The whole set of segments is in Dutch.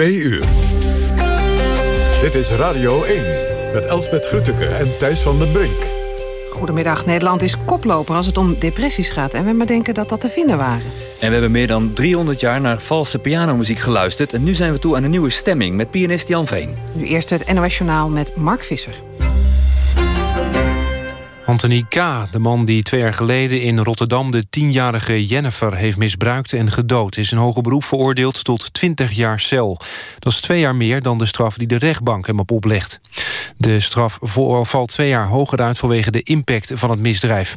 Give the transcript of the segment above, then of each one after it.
Twee uur. Dit is Radio 1 met Elsbeth Grutteke en Thijs van den Brink. Goedemiddag, Nederland is koploper als het om depressies gaat... en we maar denken dat dat te vinden waren. En we hebben meer dan 300 jaar naar valse pianomuziek geluisterd... en nu zijn we toe aan een nieuwe stemming met pianist Jan Veen. Nu eerst het NOS Journaal met Mark Visser. Anthony K., de man die twee jaar geleden in Rotterdam... de tienjarige Jennifer heeft misbruikt en gedood... is in hoger beroep veroordeeld tot 20 jaar cel. Dat is twee jaar meer dan de straf die de rechtbank hem op oplegt. De straf valt twee jaar hoger uit vanwege de impact van het misdrijf.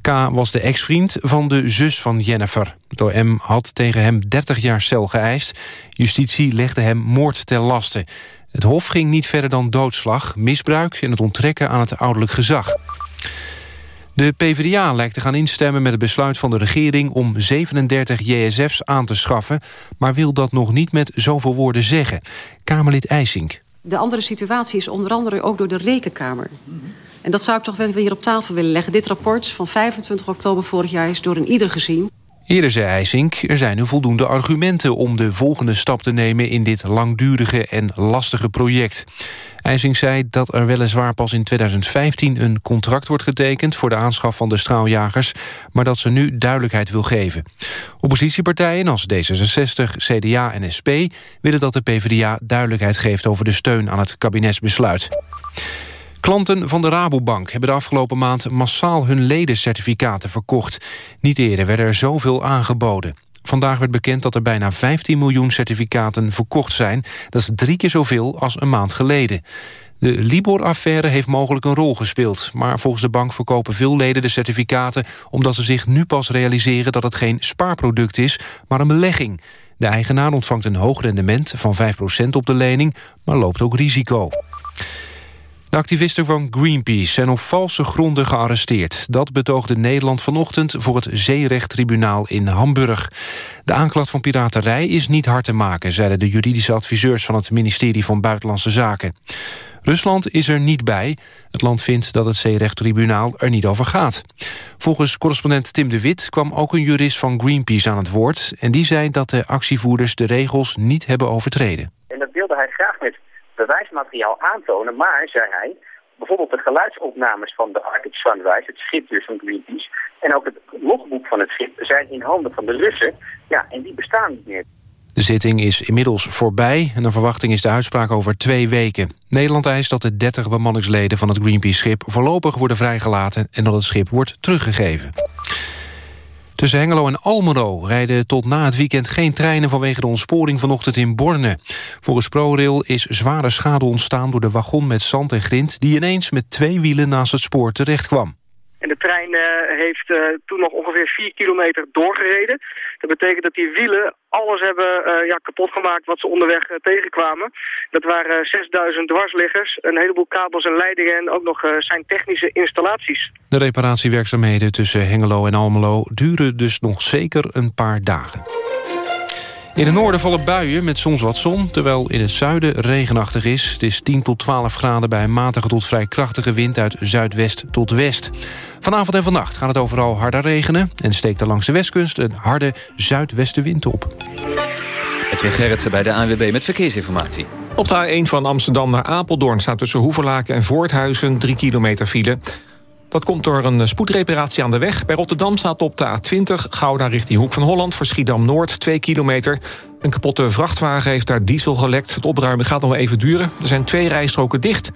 K. was de ex-vriend van de zus van Jennifer. De M had tegen hem 30 jaar cel geëist. Justitie legde hem moord ter laste. Het hof ging niet verder dan doodslag, misbruik... en het onttrekken aan het ouderlijk gezag. De PvdA lijkt te gaan instemmen met het besluit van de regering... om 37 JSF's aan te schaffen... maar wil dat nog niet met zoveel woorden zeggen. Kamerlid IJsink. De andere situatie is onder andere ook door de Rekenkamer. En dat zou ik toch wel hier op tafel willen leggen. Dit rapport van 25 oktober vorig jaar is door een ieder gezien. Eerder zei IJsink, er zijn nu voldoende argumenten om de volgende stap te nemen in dit langdurige en lastige project. IJsink zei dat er weliswaar pas in 2015 een contract wordt getekend voor de aanschaf van de straaljagers, maar dat ze nu duidelijkheid wil geven. Oppositiepartijen als D66, CDA en SP willen dat de PvdA duidelijkheid geeft over de steun aan het kabinetsbesluit. Klanten van de Rabobank hebben de afgelopen maand massaal hun ledencertificaten verkocht. Niet eerder werden er zoveel aangeboden. Vandaag werd bekend dat er bijna 15 miljoen certificaten verkocht zijn. Dat is drie keer zoveel als een maand geleden. De Libor-affaire heeft mogelijk een rol gespeeld. Maar volgens de bank verkopen veel leden de certificaten... omdat ze zich nu pas realiseren dat het geen spaarproduct is, maar een belegging. De eigenaar ontvangt een hoog rendement van 5% op de lening... maar loopt ook risico. De activisten van Greenpeace zijn op valse gronden gearresteerd. Dat betoogde Nederland vanochtend voor het Zeerechttribunaal in Hamburg. De aanklacht van piraterij is niet hard te maken... zeiden de juridische adviseurs van het ministerie van Buitenlandse Zaken. Rusland is er niet bij. Het land vindt dat het Zeerechttribunaal er niet over gaat. Volgens correspondent Tim de Wit kwam ook een jurist van Greenpeace aan het woord... en die zei dat de actievoerders de regels niet hebben overtreden. En dat wilde hij graag met bewijsmateriaal aantonen. Maar, zei hij, bijvoorbeeld de geluidsopnames van de Arctic Sunrise, het schip dus van Greenpeace, en ook het logboek van het schip zijn in handen van de Russen. Ja, en die bestaan niet meer. De zitting is inmiddels voorbij en naar verwachting is de uitspraak over twee weken. Nederland eist dat de 30 bemanningsleden van het Greenpeace-schip voorlopig worden vrijgelaten en dat het schip wordt teruggegeven. Tussen Hengelo en Almelo rijden tot na het weekend geen treinen... vanwege de ontsporing vanochtend in Borne. Volgens ProRail is zware schade ontstaan door de wagon met zand en grind... die ineens met twee wielen naast het spoor terecht kwam. En de trein uh, heeft uh, toen nog ongeveer 4 kilometer doorgereden. Dat betekent dat die wielen alles hebben uh, ja, kapot gemaakt wat ze onderweg tegenkwamen. Dat waren 6000 dwarsliggers, een heleboel kabels en leidingen en ook nog zijn technische installaties. De reparatiewerkzaamheden tussen Hengelo en Almelo duren dus nog zeker een paar dagen. In het noorden vallen buien met soms wat zon... terwijl in het zuiden regenachtig is. Het is 10 tot 12 graden bij een matige tot vrij krachtige wind... uit zuidwest tot west. Vanavond en vannacht gaat het overal harder regenen... en steekt er langs de westkust een harde zuidwestenwind op. Edwin Gerritsen bij de ANWB met verkeersinformatie. Op de A1 van Amsterdam naar Apeldoorn staat tussen Hoeverlaken en Voorthuizen 3 kilometer file. Dat komt door een spoedreparatie aan de weg. Bij Rotterdam staat op de A20 Gouda richting Hoek van Holland... voor Schiedam-Noord 2 kilometer. Een kapotte vrachtwagen heeft daar diesel gelekt. Het opruimen gaat nog wel even duren. Er zijn twee rijstroken dicht.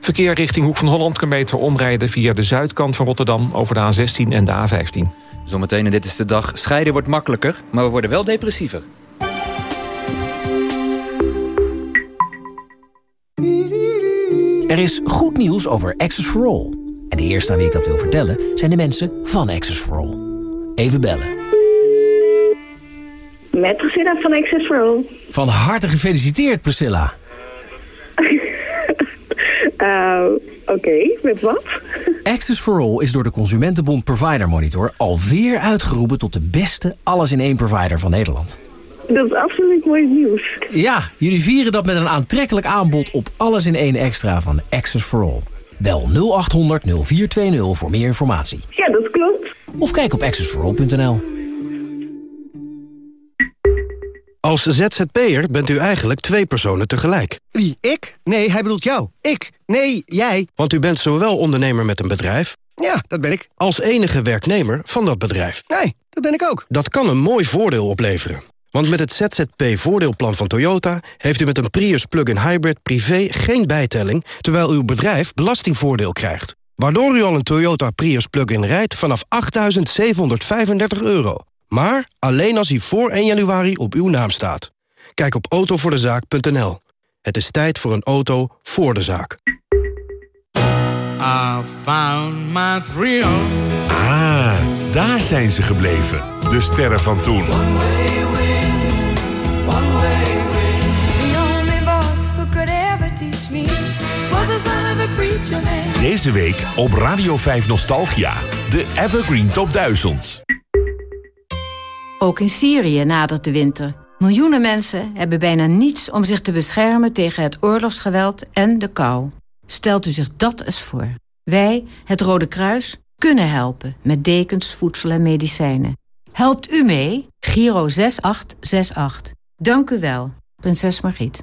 Verkeer richting Hoek van Holland kan beter omrijden... via de zuidkant van Rotterdam over de A16 en de A15. Zometeen en dit is de dag. Scheiden wordt makkelijker, maar we worden wel depressiever. Er is goed nieuws over Access for All. En de eerste aan wie ik dat wil vertellen zijn de mensen van Access for All. Even bellen. Met Priscilla van Access for All. Van harte gefeliciteerd, Priscilla. uh, Oké, met wat? Access for All is door de Consumentenbond Provider Monitor alweer uitgeroepen tot de beste alles-in-één provider van Nederland. Dat is absoluut mooi nieuws. Ja, jullie vieren dat met een aantrekkelijk aanbod op alles in één extra van Access for All. Bel 0800 0420 voor meer informatie. Ja, dat klopt. Of kijk op accessforall.nl. Als ZZP'er bent u eigenlijk twee personen tegelijk. Wie, ik? Nee, hij bedoelt jou. Ik? Nee, jij. Want u bent zowel ondernemer met een bedrijf... Ja, dat ben ik. ...als enige werknemer van dat bedrijf. Nee, dat ben ik ook. Dat kan een mooi voordeel opleveren. Want met het ZZP-voordeelplan van Toyota... heeft u met een Prius plug-in hybrid privé geen bijtelling... terwijl uw bedrijf belastingvoordeel krijgt. Waardoor u al een Toyota Prius plug-in rijdt vanaf 8.735 euro. Maar alleen als hij voor 1 januari op uw naam staat. Kijk op autovoordezaak.nl. Het is tijd voor een auto voor de zaak. I found my thrill. Ah, daar zijn ze gebleven. De sterren van toen. Deze week op Radio 5 Nostalgia. De Evergreen Top 1000. Ook in Syrië nadert de winter. Miljoenen mensen hebben bijna niets om zich te beschermen tegen het oorlogsgeweld en de kou. Stelt u zich dat eens voor. Wij, het Rode Kruis, kunnen helpen met dekens, voedsel en medicijnen. Helpt u mee? Giro 6868. Dank u wel, prinses Margriet.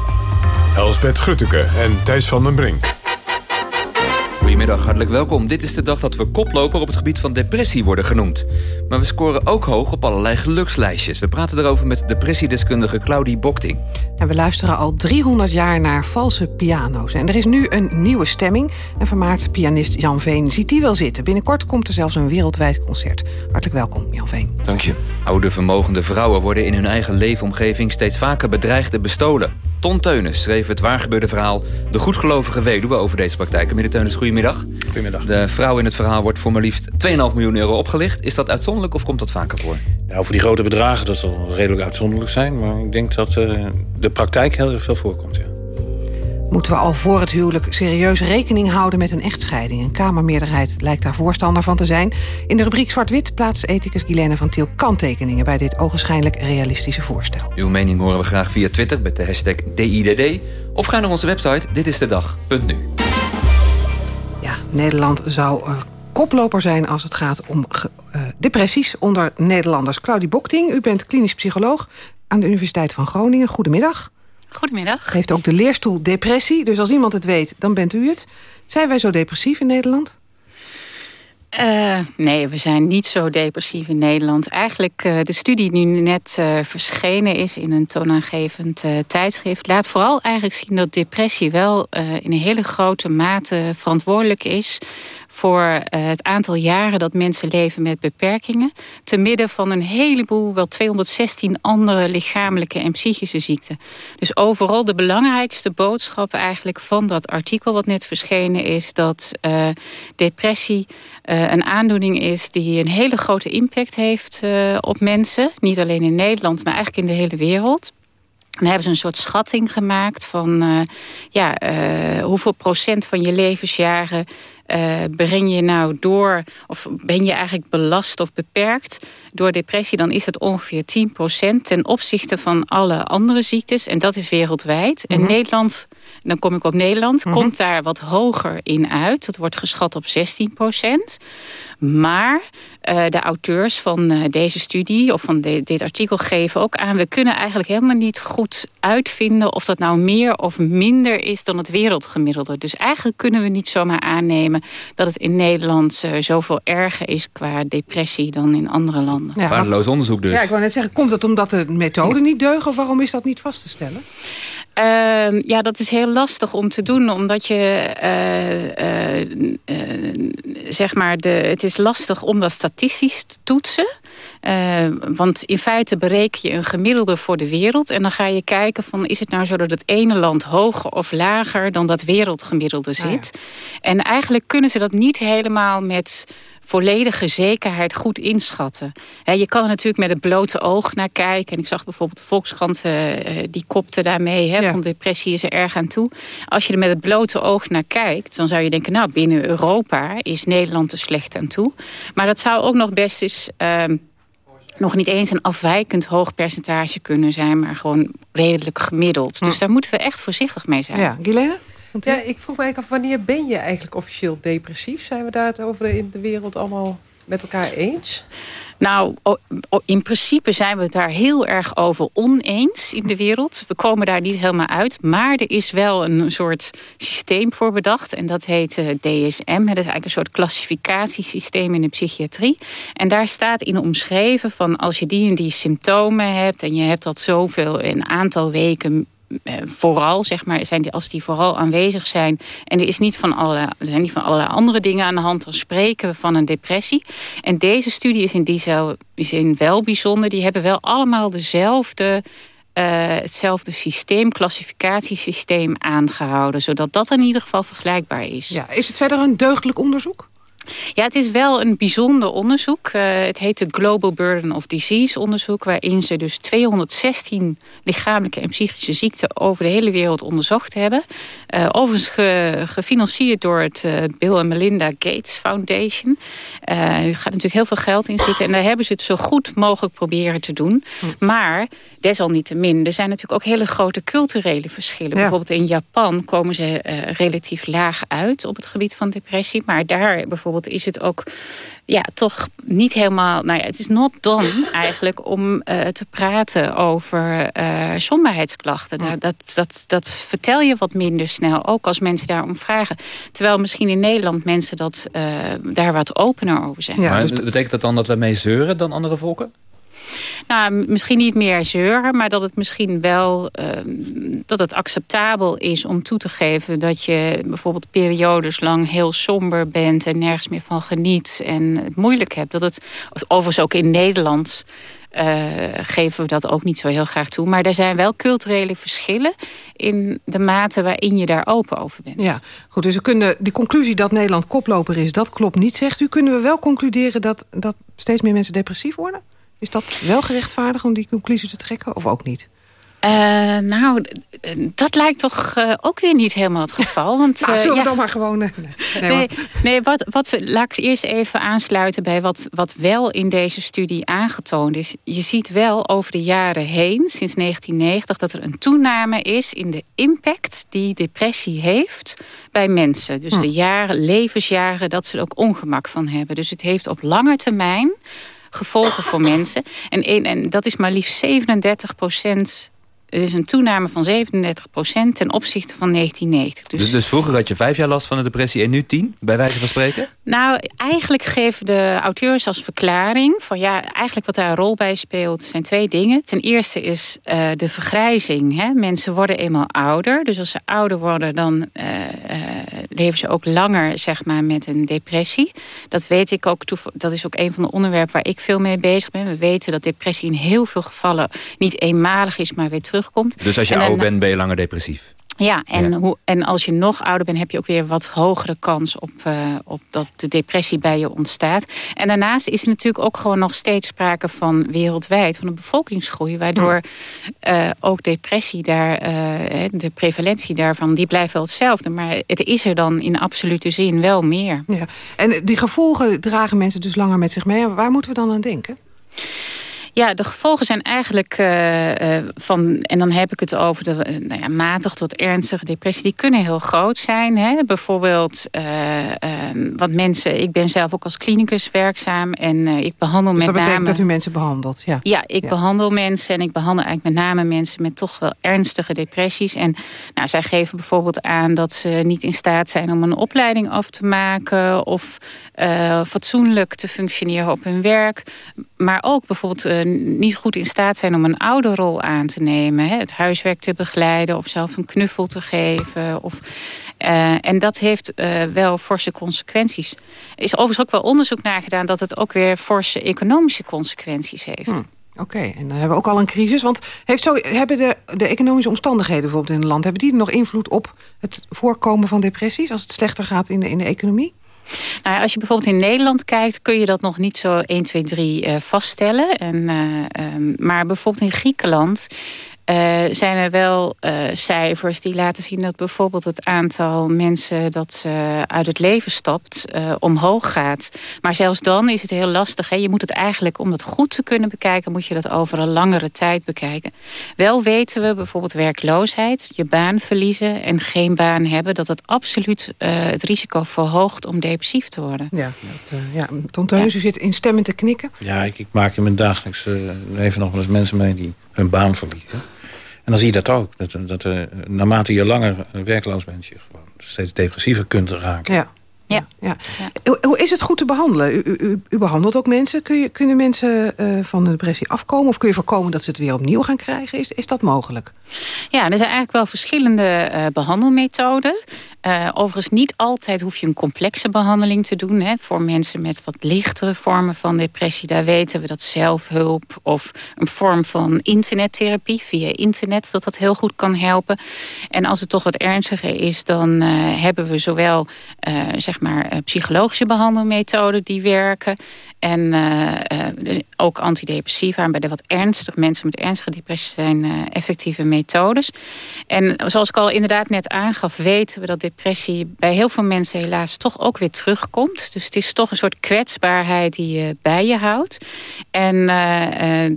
Elsbeth Grutteke en Thijs van den Brink. Goedemiddag, hartelijk welkom. Dit is de dag dat we koploper op het gebied van depressie worden genoemd. Maar we scoren ook hoog op allerlei gelukslijstjes. We praten erover met depressiedeskundige Claudie Bokting. En we luisteren al 300 jaar naar valse piano's. En er is nu een nieuwe stemming. En vermaard pianist Jan Veen ziet die wel zitten. Binnenkort komt er zelfs een wereldwijd concert. Hartelijk welkom, Jan Veen. Dank je. Oude vermogende vrouwen worden in hun eigen leefomgeving... steeds vaker bedreigd en bestolen. Ton Teunis schreef het waargebeurde verhaal... De goedgelovige weduwe over deze praktijken. Meneer Teunis, goedemiddag. Goedemiddag. De vrouw in het verhaal wordt voor maar liefst 2,5 miljoen euro opgelicht. Is dat uitzonderlijk of komt dat vaker voor? Nou, voor die grote bedragen dat zal redelijk uitzonderlijk zijn. Maar ik denk dat uh, de praktijk heel erg veel voorkomt, ja. Moeten we al voor het huwelijk serieus rekening houden met een echtscheiding? Een Kamermeerderheid lijkt daar voorstander van te zijn. In de rubriek Zwart-Wit plaatst ethicus Guilaine van Tiel kanttekeningen... bij dit ogenschijnlijk realistische voorstel. Uw mening horen we graag via Twitter met de hashtag DIDD... of ga naar onze website ditistedag.nu. Ja, Nederland zou uh, koploper zijn als het gaat om uh, depressies onder Nederlanders. Claudie Bokting, u bent klinisch psycholoog aan de Universiteit van Groningen. Goedemiddag. Goedemiddag. U heeft ook de leerstoel depressie, dus als iemand het weet, dan bent u het. Zijn wij zo depressief in Nederland? Uh, nee, we zijn niet zo depressief in Nederland. Eigenlijk uh, de studie die nu net uh, verschenen is in een toonaangevend tijdschrift... laat vooral eigenlijk zien dat depressie wel in een hele grote mate verantwoordelijk is voor uh, het aantal jaren dat mensen leven met beperkingen. Te midden van een heleboel, wel 216 andere lichamelijke en psychische ziekten. Dus overal de belangrijkste boodschap eigenlijk van dat artikel wat net verschenen is... dat uh, depressie uh, een aandoening is die een hele grote impact heeft op mensen. Niet alleen in Nederland, maar eigenlijk in de hele wereld. Dan hebben ze een soort schatting gemaakt van ja, hoeveel procent van je levensjaren uh, breng je nou door, of ben je eigenlijk belast of beperkt door depressie, dan is het ongeveer 10% ten opzichte van alle andere ziektes. En dat is wereldwijd. Mm -hmm. En Nederland, dan kom ik op Nederland, mm -hmm. komt daar wat hoger in uit. Dat wordt geschat op 16%. Maar uh, de auteurs van uh, deze studie of van de, dit artikel geven ook aan... we kunnen eigenlijk helemaal niet goed uitvinden of dat nou meer of minder is dan het wereldgemiddelde. Dus eigenlijk kunnen we niet zomaar aannemen dat het in Nederland uh, zoveel erger is qua depressie dan in andere landen. Ja, Waardeloos onderzoek dus. Ja, ik wou net zeggen, komt het omdat de methoden niet deugen of waarom is dat niet vast te stellen? Uh, ja, dat is heel lastig om te doen, omdat je, uh, uh, zeg maar, de, het is lastig om dat statistisch te toetsen. want in feite bereken je een gemiddelde voor de wereld en dan ga je kijken van, is het nou zo dat het ene land hoger of lager dan dat wereldgemiddelde zit? Ah, ja. En eigenlijk kunnen ze dat niet helemaal met volledige zekerheid goed inschatten. je kan er natuurlijk met het blote oog naar kijken. En ik zag bijvoorbeeld de Volkskrant, uh, die kopte daarmee... Hè, van depressie is er erg aan toe. Als je er met het blote oog naar kijkt... dan zou je denken, nou, binnen Europa is Nederland er slecht aan toe. Maar dat zou ook nog best eens... Ehm, nog niet eens een afwijkend hoog percentage kunnen zijn... maar gewoon redelijk gemiddeld. Dus daar moeten we echt voorzichtig mee zijn. Ja, Guilaine? Ja, ik vroeg me eigenlijk af, wanneer ben je eigenlijk officieel depressief? Zijn we daar het over in de wereld allemaal met elkaar eens? Nou, in principe zijn we het daar heel erg over oneens in de wereld. We komen daar niet helemaal uit. Maar er is wel een soort systeem voor bedacht. En dat heet eh, DSM. Dat is eigenlijk een soort klassificatiesysteem in de psychiatrie. En daar staat in omschreven van als je die en die symptomen hebt... en je hebt dat zoveel een aantal weken vooral, zeg maar, zijn die, als die vooral aanwezig zijn... en er, is niet van alle, er zijn niet van allerlei andere dingen aan de hand... dan spreken we van een depressie. En deze studie is in die zin wel bijzonder. Die hebben wel allemaal dezelfde... Uh, hetzelfde systeem, klassificatiesysteem aangehouden. Zodat dat in ieder geval vergelijkbaar is. Ja, is het verder een deugdelijk onderzoek? Ja, het is wel een bijzonder onderzoek. Uh, het heet de Global Burden of Disease onderzoek... waarin ze dus 216 lichamelijke en psychische ziekten... over de hele wereld onderzocht hebben. Uh, overigens ge, gefinancierd door het uh, Bill en Melinda Gates Foundation. er gaat natuurlijk heel veel geld in zitten... en daar hebben ze het zo goed mogelijk proberen te doen. Hm. Maar desalniettemin, er zijn natuurlijk ook hele grote culturele verschillen. Bijvoorbeeld in Japan komen ze relatief laag uit... op het gebied van depressie, maar daar bijvoorbeeld is het ook ja, toch niet helemaal... Nou ja, het is not done eigenlijk om uh, te praten over uh, somberheidsklachten. Ja. Dat, dat, dat vertel je wat minder snel, ook als mensen daarom vragen. Terwijl misschien in Nederland mensen dat, uh, daar wat opener over zijn. Ja, dus betekent dat dan dat we mee zeuren dan andere volken? Nou, misschien niet meer zeuren, maar dat het misschien wel uh, dat het acceptabel is om toe te geven dat je bijvoorbeeld periodes lang heel somber bent en nergens meer van geniet en het moeilijk hebt. Dat het overigens ook in Nederland uh, geven we dat ook niet zo heel graag toe. Maar er zijn wel culturele verschillen in de mate waarin je daar open over bent. Ja, goed. Dus we kunnen die conclusie dat Nederland koploper is, dat klopt niet, zegt u. Kunnen we wel concluderen dat, dat steeds meer mensen depressief worden? Is dat wel gerechtvaardigd om die conclusie te trekken of ook niet? Uh, nou, dat lijkt toch uh, ook weer niet helemaal het geval. Want, nou, uh, zullen ja. we dan maar gewoon... Nee, nee, nee, wat, wat we, laat ik eerst even aansluiten bij wat, wat wel in deze studie aangetoond is. Je ziet wel over de jaren heen, sinds 1990... dat er een toename is in de impact die depressie heeft bij mensen. Dus hm. de jaren, levensjaren, dat ze er ook ongemak van hebben. Dus het heeft op lange termijn gevolgen voor mensen. En, en dat is maar liefst 37 procent het is een toename van 37% ten opzichte van 1990. Dus, dus, dus, vroeger had je vijf jaar last van de depressie en nu tien, bij wijze van spreken? Nou, eigenlijk geven de auteurs als verklaring... van ja, eigenlijk wat daar een rol bij speelt, zijn twee dingen. Ten eerste is uh, de vergrijzing. Hè? Mensen worden eenmaal ouder. Dus als ze ouder worden, dan uh, uh, leven ze ook langer zeg maar, met een depressie. Dat weet ik ook. Dat is ook een van de onderwerpen waar ik veel mee bezig ben. We weten dat depressie in heel veel gevallen niet eenmalig is, maar weer terug dus als je ouder bent, ben je langer depressief? Ja, en, Hoe, en als je nog ouder bent, heb je ook weer wat hogere kans op, uh, op dat de depressie bij je ontstaat. En daarnaast is er natuurlijk ook gewoon nog steeds sprake van wereldwijd, van een bevolkingsgroei, waardoor uh, ook depressie daar, uh, de prevalentie daarvan, die blijft wel hetzelfde. Maar het is er dan in absolute zin wel meer. Ja. En die gevolgen dragen mensen dus langer met zich mee. Waar moeten we dan aan denken? Ja, de gevolgen zijn eigenlijk uh, uh, van... en dan heb ik het over de uh, nou ja, matig tot ernstige depressie. Die kunnen heel groot zijn. Hè? Bijvoorbeeld ehm, wat mensen... Ik ben zelf ook als klinicus werkzaam. En ik behandel dus met dat betekent dat u mensen behandelt? Ja, ja ik behandel mensen. En ik behandel eigenlijk met name mensen met toch wel ernstige depressies. En nou, zij geven bijvoorbeeld aan dat ze niet in staat zijn... om een opleiding af te maken. Of fatsoenlijk te functioneren op hun werk. Maar ook bijvoorbeeld niet goed in staat zijn om een ouderrol aan te nemen. Hè? Het huiswerk te begeleiden of zelf een knuffel te geven. Of, uh, en dat heeft wel forse consequenties. Er is overigens ook wel onderzoek naar gedaan... dat het ook weer forse economische consequenties heeft. Hmm. Oké, en dan hebben we ook al een crisis. Want heeft zo, hebben de, de economische omstandigheden bijvoorbeeld in het land... hebben die nog invloed op het voorkomen van depressies... als het slechter gaat in de, in de economie? Nou als je bijvoorbeeld in Nederland kijkt... kun je dat nog niet zo 1, 2, 3 vaststellen. En, uh, maar bijvoorbeeld in Griekenland... Uh, zijn er wel uh, cijfers die laten zien dat bijvoorbeeld het aantal mensen dat uh, uit het leven stapt omhoog gaat. Maar zelfs dan is het heel lastig. Hè? Je moet het eigenlijk, om dat goed te kunnen bekijken, moet je dat over een langere tijd bekijken. Wel weten we bijvoorbeeld werkloosheid, je baan verliezen en geen baan hebben, dat het absoluut het risico verhoogt om depressief te worden. Ja, dat, ja. Ton Teus, ja. u zit instemmend te knikken. Ja, ik, ik maak in mijn dagelijks leven nog wel eens mensen mee die hun baan verliezen. En dan zie je dat ook. Dat, dat uh, naarmate je langer werkloos bent... je gewoon steeds depressiever kunt raken. Ja. Ja. Ja. ja. Hoe is het goed te behandelen? U, u, u behandelt ook mensen. Kun je, kunnen mensen uh, van de depressie afkomen? Of kun je voorkomen dat ze het weer opnieuw gaan krijgen? Is, is dat mogelijk? Ja, er zijn eigenlijk wel verschillende uh, behandelmethoden. Uh, overigens niet altijd hoef je een complexe behandeling te doen. Hè. Voor mensen met wat lichtere vormen van depressie... daar weten we dat zelfhulp of een vorm van internettherapie... via internet, dat dat heel goed kan helpen. En als het toch wat ernstiger is... dan hebben we zowel zeg maar, psychologische behandelmethoden die werken... En uh, ook antidepressiva. En bij de wat ernstige mensen met ernstige depressie zijn uh, effectieve methodes. En zoals ik al inderdaad net aangaf, weten we dat depressie bij heel veel mensen helaas toch ook weer terugkomt. Dus het is toch een soort kwetsbaarheid die je bij je houdt. En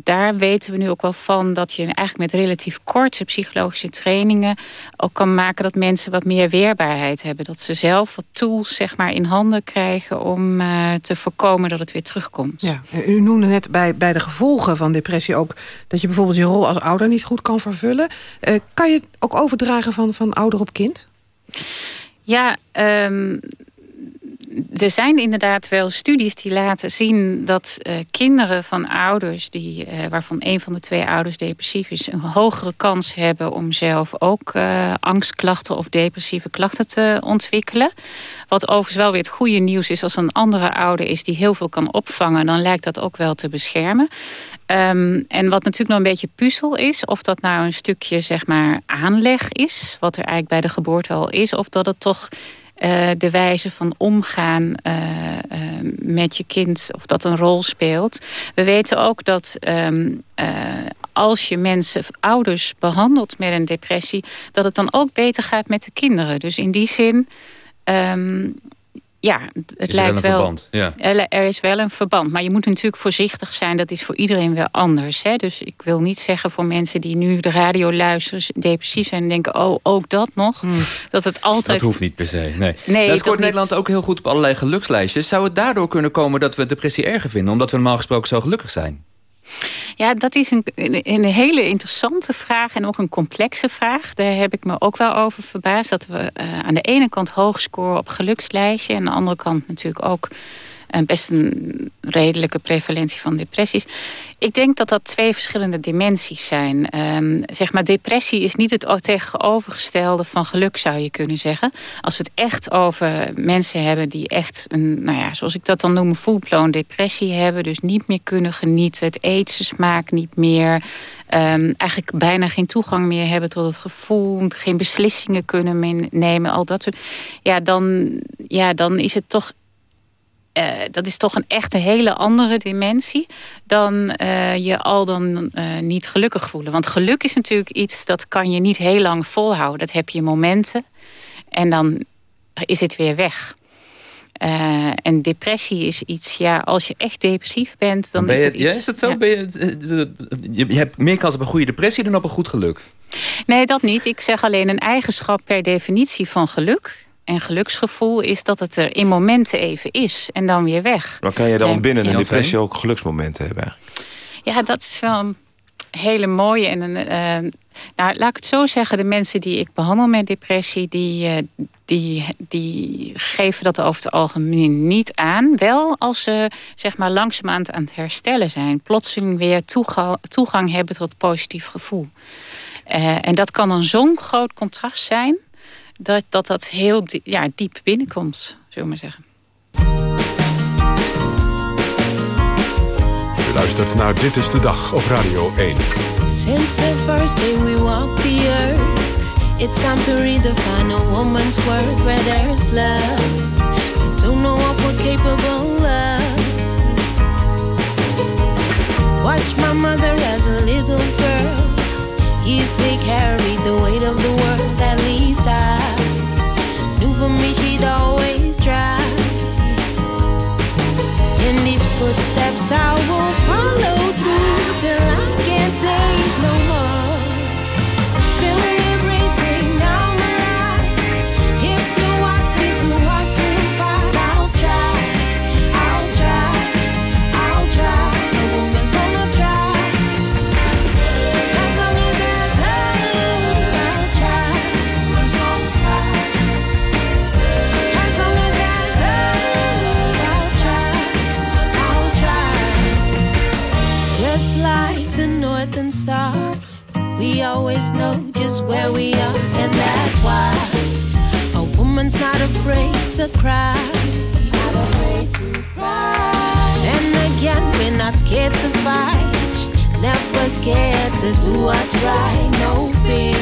daar weten we nu ook wel van dat je eigenlijk met relatief korte psychologische trainingen ook kan maken dat mensen wat meer weerbaarheid hebben. Dat ze zelf wat tools zeg maar, in handen krijgen om te voorkomen dat het weer terugkomt. Ja, u noemde net bij, bij de gevolgen van depressie ook... dat je bijvoorbeeld je rol als ouder niet goed kan vervullen. Uh, kan je het ook overdragen van, van ouder op kind? Ja, um, er zijn inderdaad wel studies die laten zien dat uh, kinderen van ouders... Die, uh, waarvan een van de twee ouders depressief is... een hogere kans hebben om zelf ook uh, angstklachten of depressieve klachten te ontwikkelen. Wat overigens wel weer het goede nieuws is... als een andere ouder is die heel veel kan opvangen... dan lijkt dat ook wel te beschermen. Um, en wat natuurlijk nog een beetje puzzel is... of dat nou een stukje zeg maar aanleg is... wat er eigenlijk bij de geboorte al is... of dat het toch uh, de wijze van omgaan uh, uh, met je kind, of dat een rol speelt. We weten ook dat um, als je mensen, ouders behandelt met een depressie... dat het dan ook beter gaat met de kinderen. Dus in die zin... Um, ja, het is lijkt wel... wel Verband, ja. Er is wel een verband. Maar je moet natuurlijk voorzichtig zijn. Dat is voor iedereen weer anders. Hè? Dus ik wil niet zeggen voor mensen die nu de radio luisteren... depressief zijn en denken, oh, ook dat nog. Hmm. Dat het altijd... Dat hoeft niet per se, nee. nee dat scoort Nederland niet... ook heel goed op allerlei gelukslijstjes. Zou het daardoor kunnen komen dat we depressie erger vinden... omdat we normaal gesproken zo gelukkig zijn? Ja, dat is een, een, hele interessante vraag en ook een complexe vraag. Daar heb ik me ook wel over verbaasd. Dat we uh, aan de ene kant hoog scoren op gelukslijstje... en aan de andere kant natuurlijk ook best een redelijke prevalentie van depressies. Ik denk dat dat twee verschillende dimensies zijn. Um, zeg maar, depressie is niet het tegenovergestelde van geluk, zou je kunnen zeggen. Als we het echt over mensen hebben die echt, een, nou ja, zoals ik dat dan noem, full-blown depressie hebben. Dus niet meer kunnen genieten, het eten smaakt niet meer. Um, eigenlijk bijna geen toegang meer hebben tot het gevoel. Geen beslissingen kunnen nemen, al dat soort. Ja, dan, ja, dan is het toch uh, dat is toch een echt een hele andere dimensie dan uh, je al dan uh, niet gelukkig voelen. Want geluk is natuurlijk iets dat kan je niet heel lang volhouden. Dat heb je momenten en dan is het weer weg. en depressie is iets, ja, als je echt depressief bent, dan ben je, is het iets... Ja, is dat zo? Ja. Ben je, je, je hebt meer kans op een goede depressie dan op een goed geluk. Nee, dat niet. Ik zeg alleen een eigenschap per definitie van geluk en geluksgevoel is dat het er in momenten even is en dan weer weg. Maar kan je dan binnen een depressie ook geluksmomenten hebben eigenlijk? Ja, dat is wel een hele mooie. En een, uh, nou, laat ik het zo zeggen, de mensen die ik behandel met depressie... die, uh, die, die geven dat over het algemeen niet aan. Wel als ze zeg maar, langzaam aan het herstellen zijn. Plotseling weer toegang, toegang hebben tot positief gevoel. Uh, en dat kan een zo'n groot contrast zijn dat dat, dat heel diep, ja, diep binnenkomt, zullen we maar zeggen. U luistert naar Dit is de Dag op Radio 1. Since the first day we walked the earth It's time to redefine a woman's worth where there's love You don't know capable of. Watch my mother as a little girl. Easily carried the weight of the world. At least I knew for me she'd always try. In these footsteps I will follow through till I can't take no more. Always know just where we are, and that's why a woman's not afraid to cry. Not afraid to cry. And again, we're not scared to fight. Never scared to do what's right. No fear.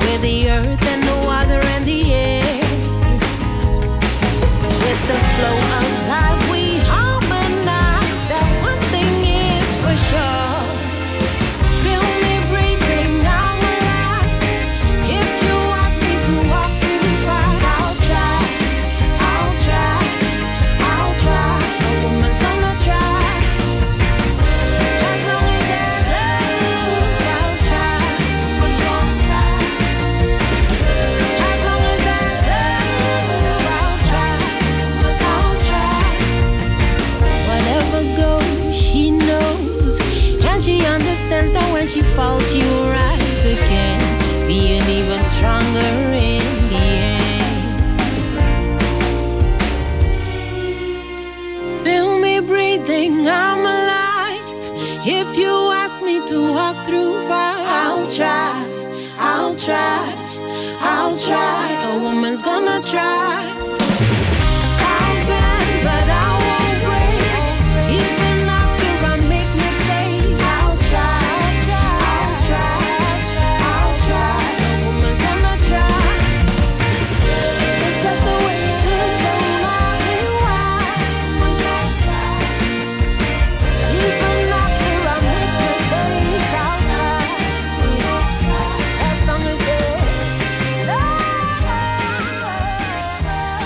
We're the earth and the water and the air. With the flow of life, we harmonize. That one thing is for sure. She will rise again. Being even stronger in the end. Feel me breathing, I'm alive. If you ask me to walk through fire, I'll try, I'll try, I'll try. A woman's gonna try.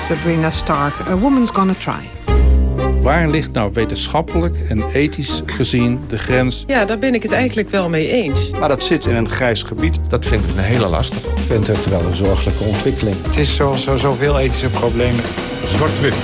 Sabrina Stark, A Woman's Gonna Try. Waar ligt nou wetenschappelijk en ethisch gezien de grens? Ja, daar ben ik het eigenlijk wel mee eens. Maar dat zit in een grijs gebied. Dat vind ik een hele lastig. Ik vind het wel een zorgelijke ontwikkeling. Het is zoals zo, zoveel ethische problemen. Zwart-wit.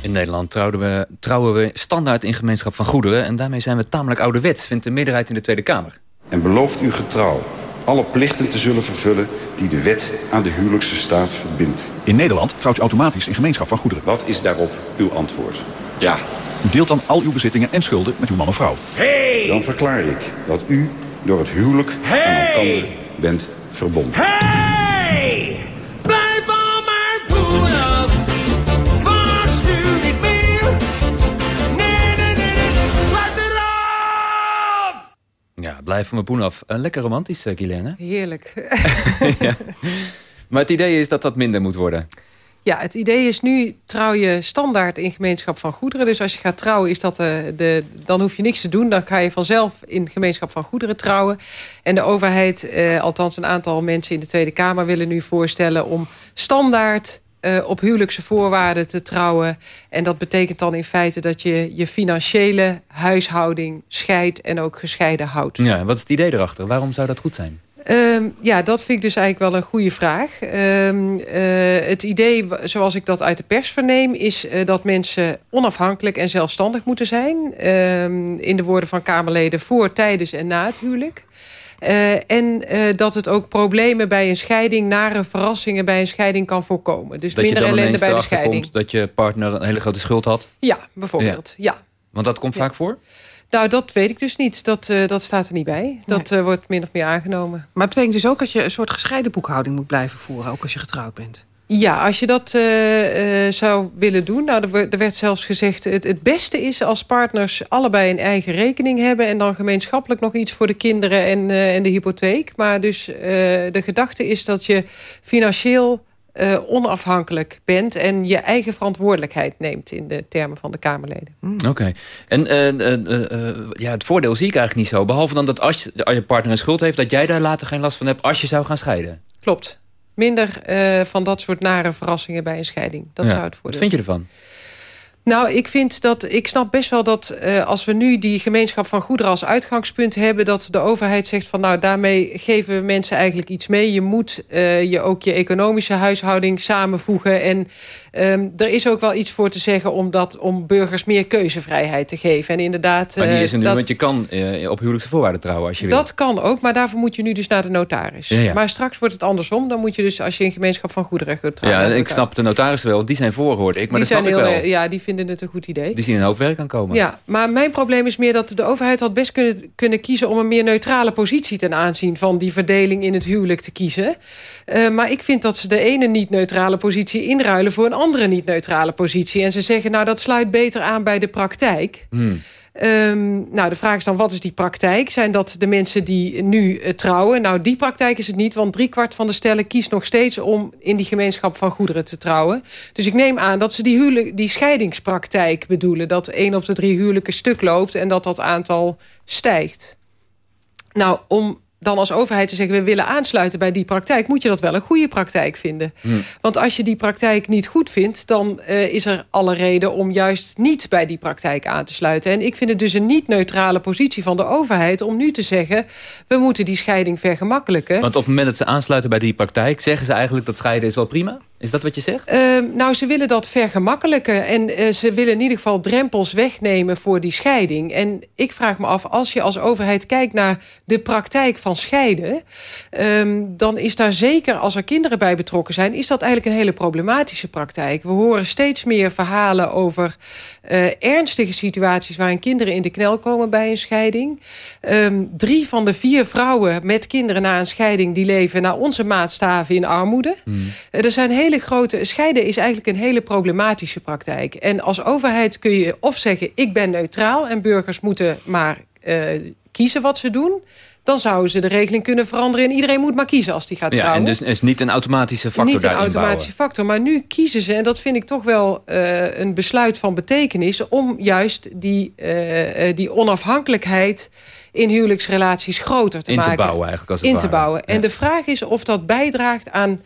In Nederland trouwen we, trouwen we standaard in gemeenschap van goederen... en daarmee zijn we tamelijk ouderwets, vindt de meerderheid in de Tweede Kamer. En belooft u getrouw alle plichten te zullen vervullen die de wet aan de huwelijkse staat verbindt. In Nederland trouwt u automatisch in gemeenschap van goederen. Wat is daarop uw antwoord? Ja. U deelt dan al uw bezittingen en schulden met uw man of vrouw. Hey! Dan verklaar ik dat u door het huwelijk aan elkaar bent verbonden. Hey! Blijf van mijn poen af. Uh, lekker romantisch, uh, Guylaine. Heerlijk. ja. Maar het idee is dat dat minder moet worden. Ja, het idee is nu trouw je standaard in gemeenschap van goederen. Dus als je gaat trouwen, is dat de, de, dan hoef je niks te doen. Dan ga je vanzelf in gemeenschap van goederen trouwen. En de overheid, eh, althans een aantal mensen in de Tweede Kamer... willen nu voorstellen om standaard uh, op huwelijkse voorwaarden te trouwen. En dat betekent dan in feite dat je je financiële huishouding scheidt... en ook gescheiden houdt. Ja, wat is het idee erachter? Waarom zou dat goed zijn? Um, ja, dat vind ik dus eigenlijk wel een goede vraag. Um, uh, het idee, zoals ik dat uit de pers verneem... is uh, dat mensen onafhankelijk en zelfstandig moeten zijn. Um, in de woorden van Kamerleden voor, tijdens en na het huwelijk. Uh, en dat het ook problemen bij een scheiding... nare verrassingen bij een scheiding kan voorkomen. Dus dat minder ellende bij de scheiding. Komt dat je partner een hele grote schuld had? Ja, bijvoorbeeld. Ja. ja. Want dat komt ja. vaak voor? Nou, dat weet ik dus niet. Dat, uh, dat staat er niet bij. Dat nee. uh, wordt min of meer aangenomen. Maar het betekent dus ook dat je een soort gescheiden boekhouding moet blijven voeren... ook als je getrouwd bent? Ja, als je dat uh, zou willen doen... Nou, er werd zelfs gezegd... Het, het beste is als partners allebei een eigen rekening hebben... en dan gemeenschappelijk nog iets voor de kinderen en, en de hypotheek. Maar dus de gedachte is dat je financieel... eh, onafhankelijk bent... en je eigen verantwoordelijkheid neemt in de termen van de Kamerleden. Oké. En eh, eh, eh, eh, ja, het voordeel zie ik eigenlijk niet zo. Behalve dan dat als je, als je partner een schuld heeft... dat jij daar later geen last van hebt als je zou gaan scheiden. Klopt. Minder eh, van dat soort nare verrassingen bij een scheiding. Dat Ja. zou het Wat voordeel vind je ervan? Nou, ik vind dat. Ik snap best wel dat eh, als we nu die gemeenschap van goederen als uitgangspunt hebben, dat de overheid zegt van nou, daarmee geven we mensen eigenlijk iets mee. Je moet eh, je ook je economische huishouding samenvoegen. En ehm, er is ook wel iets voor te zeggen om, dat, om burgers meer keuzevrijheid te geven. En inderdaad. Maar die eh, is er nu, dat, want je kan op huwelijkse voorwaarden trouwen als je wil. dat kan ook, maar daarvoor moet je nu dus naar de notaris. Ja, ja. Maar straks wordt het andersom. Dan moet je dus, als je in gemeenschap van goederen gaat trouwen... Ja, ik snap de notaris wel. Die zijn voor, hoorde ik. Maar die dat snap zijn ik wel. ja, die vinden het een goed idee. Die zien een hoop werk aan komen. Ja, maar mijn probleem is meer dat de overheid had best kunnen, kunnen kiezen... om een meer neutrale positie ten aanzien van die verdeling in het huwelijk te kiezen. Eh, maar ik vind dat ze de ene niet-neutrale positie inruilen... voor een andere niet-neutrale positie. En ze zeggen, nou, dat sluit beter aan bij de praktijk... Hmm. Ehm, nou, de vraag is dan, wat is die praktijk? Zijn dat de mensen die nu eh, trouwen? Nou, die praktijk is het niet, want driekwart van de stellen kiest nog steeds om in die gemeenschap van goederen te trouwen. Dus ik neem aan dat ze die, huwelijk, die scheidingspraktijk bedoelen. Dat één op de drie huwelijken stuk loopt en dat dat aantal stijgt. Nou, om dan als overheid te zeggen... we willen aansluiten bij die praktijk... moet je dat wel een goede praktijk vinden. Want als je die praktijk niet goed vindt... dan eh, is er alle reden om juist niet bij die praktijk aan te sluiten. En ik vind het dus een niet-neutrale positie van de overheid... om nu te zeggen, we moeten die scheiding vergemakkelijken. Want op het moment dat ze aansluiten bij die praktijk... zeggen ze eigenlijk dat scheiden is wel prima? Is dat wat je zegt? Ehm, nou, ze willen dat vergemakkelijken. En eh, ze willen in ieder geval drempels wegnemen voor die scheiding. En ik vraag me af, als je als overheid kijkt naar de praktijk van scheiden... ehm, dan is daar zeker, als er kinderen bij betrokken zijn... is dat eigenlijk een hele problematische praktijk. We horen steeds meer verhalen over eh, ernstige situaties... waarin kinderen in de knel komen bij een scheiding. Ehm, drie van de vier vrouwen met kinderen na een scheiding... die leven naar onze maatstaven in armoede. Eh, Er zijn hele grote... Scheiden is eigenlijk een hele problematische praktijk. En als overheid kun je of zeggen... ik ben neutraal en burgers moeten maar eh, kiezen wat ze doen... dan zouden ze de regeling kunnen veranderen... en iedereen moet maar kiezen als die gaat Ja, trouwen. en dus is niet een automatische factor Niet een automatische bouwen. factor. Maar nu kiezen ze, en dat vind ik toch wel eh, een besluit van betekenis... om juist die, eh, die onafhankelijkheid in huwelijksrelaties groter te In te maken. bouwen eigenlijk, als het In te ware. bouwen. En de vraag is of dat bijdraagt aan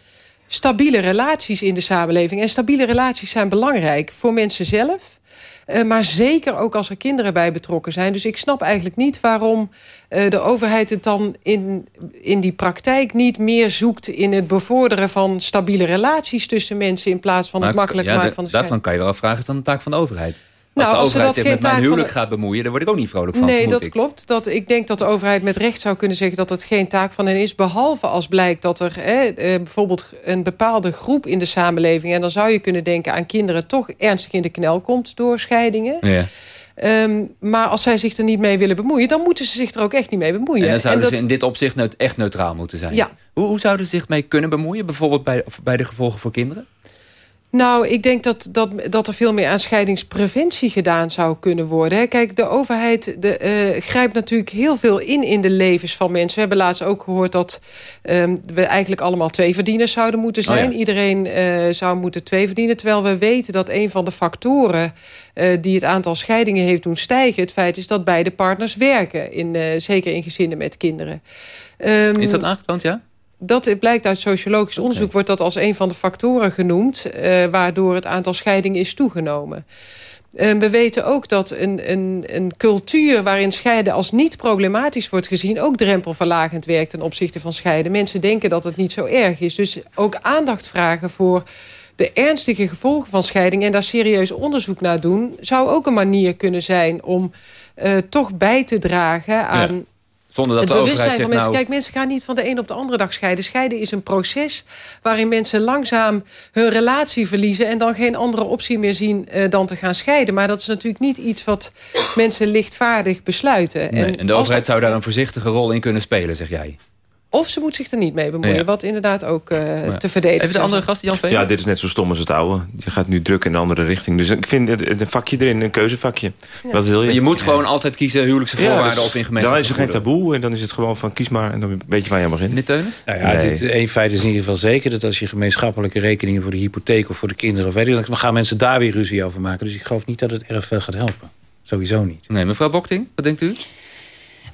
stabiele relaties in de samenleving. En stabiele relaties zijn belangrijk voor mensen zelf... eh, maar zeker ook als er kinderen bij betrokken zijn. Dus ik snap eigenlijk niet waarom eh, de overheid het dan in, in die praktijk niet meer zoekt... in het bevorderen van stabiele relaties tussen mensen... in plaats van het makkelijk ja, maken de- van de Daarvan kan je wel afvragen, is dat een taak van de overheid? Als Nou, de als ze overheid dat zich met mijn taak van huwelijk de- gaat bemoeien... dan word ik ook niet vrolijk van, Nee, dat ik. klopt. Dat, ik denk dat de overheid met recht zou kunnen zeggen... dat het geen taak van hen is. Behalve als blijkt dat er hè, eh, bijvoorbeeld een bepaalde groep in de samenleving... en dan zou je kunnen denken aan kinderen... toch ernstig in de knel komt door scheidingen. Ja. Ehm, maar als zij zich er niet mee willen bemoeien... dan moeten ze zich er ook echt niet mee bemoeien. En dan zouden dat- ze in dit opzicht neut- echt neutraal moeten zijn. Ja. Hoe, hoe zouden ze zich mee kunnen bemoeien? Bijvoorbeeld bij, bij de gevolgen voor kinderen? Nou, ik denk dat, dat, dat er veel meer aan scheidingspreventie gedaan zou kunnen worden. Kijk, de overheid de, eh, grijpt natuurlijk heel veel in in de levens van mensen. We hebben laatst ook gehoord dat ehm, we eigenlijk allemaal twee verdieners zouden moeten Oh ja. zijn. Iedereen eh, zou moeten twee verdienen. Terwijl we weten dat een van de factoren eh, die het aantal scheidingen heeft doen stijgen... het feit is dat beide partners werken, in, zeker in gezinnen met kinderen. Ehm, Is dat aangetoond, ja? Dat blijkt uit sociologisch onderzoek, wordt dat als een van de factoren genoemd, eh, waardoor het aantal scheidingen is toegenomen. Eh, we weten ook dat een, een, een cultuur waarin scheiden als niet problematisch wordt gezien... ook drempelverlagend werkt ten opzichte van scheiden. Mensen denken dat het niet zo erg is. Dus ook aandacht vragen voor de ernstige gevolgen van scheiding... en daar serieus onderzoek naar doen... zou ook een manier kunnen zijn om eh, toch bij te dragen aan... Zonder dat het de overheid zegt van mensen. nou... Kijk, mensen gaan niet van de een op de andere dag scheiden. Scheiden is een proces waarin mensen langzaam hun relatie verliezen... en dan geen andere optie meer zien eh, dan te gaan scheiden. Maar dat is natuurlijk niet iets wat mensen lichtvaardig besluiten. Nee, en de overheid zou daar een voorzichtige rol in kunnen spelen, zeg jij. Of ze moet zich er niet mee bemoeien. Ja. Wat inderdaad ook eh, Ja. te verdedigen Even de andere gast, Jan Veen? Ja, dit is net zo stom als het oude. Je gaat nu druk in een andere richting. Dus ik vind het, het een vakje erin, een keuzevakje. Wat wil je? Je moet gewoon altijd kiezen huwelijkse voorwaarden dus of in gemeenschap. Dan is er geen taboe en dan is het gewoon van kies maar en dan weet je waar je aan begint. Meneer Teunis? Nou ja, Nee. dit, één feit is in ieder geval zeker... dat als je gemeenschappelijke rekeningen voor de hypotheek... of voor de kinderen of weet ik, dan gaan mensen daar weer ruzie over maken. Dus ik geloof niet dat het erg veel gaat helpen. Sowieso niet. Nee, mevrouw Bokting, wat denkt u?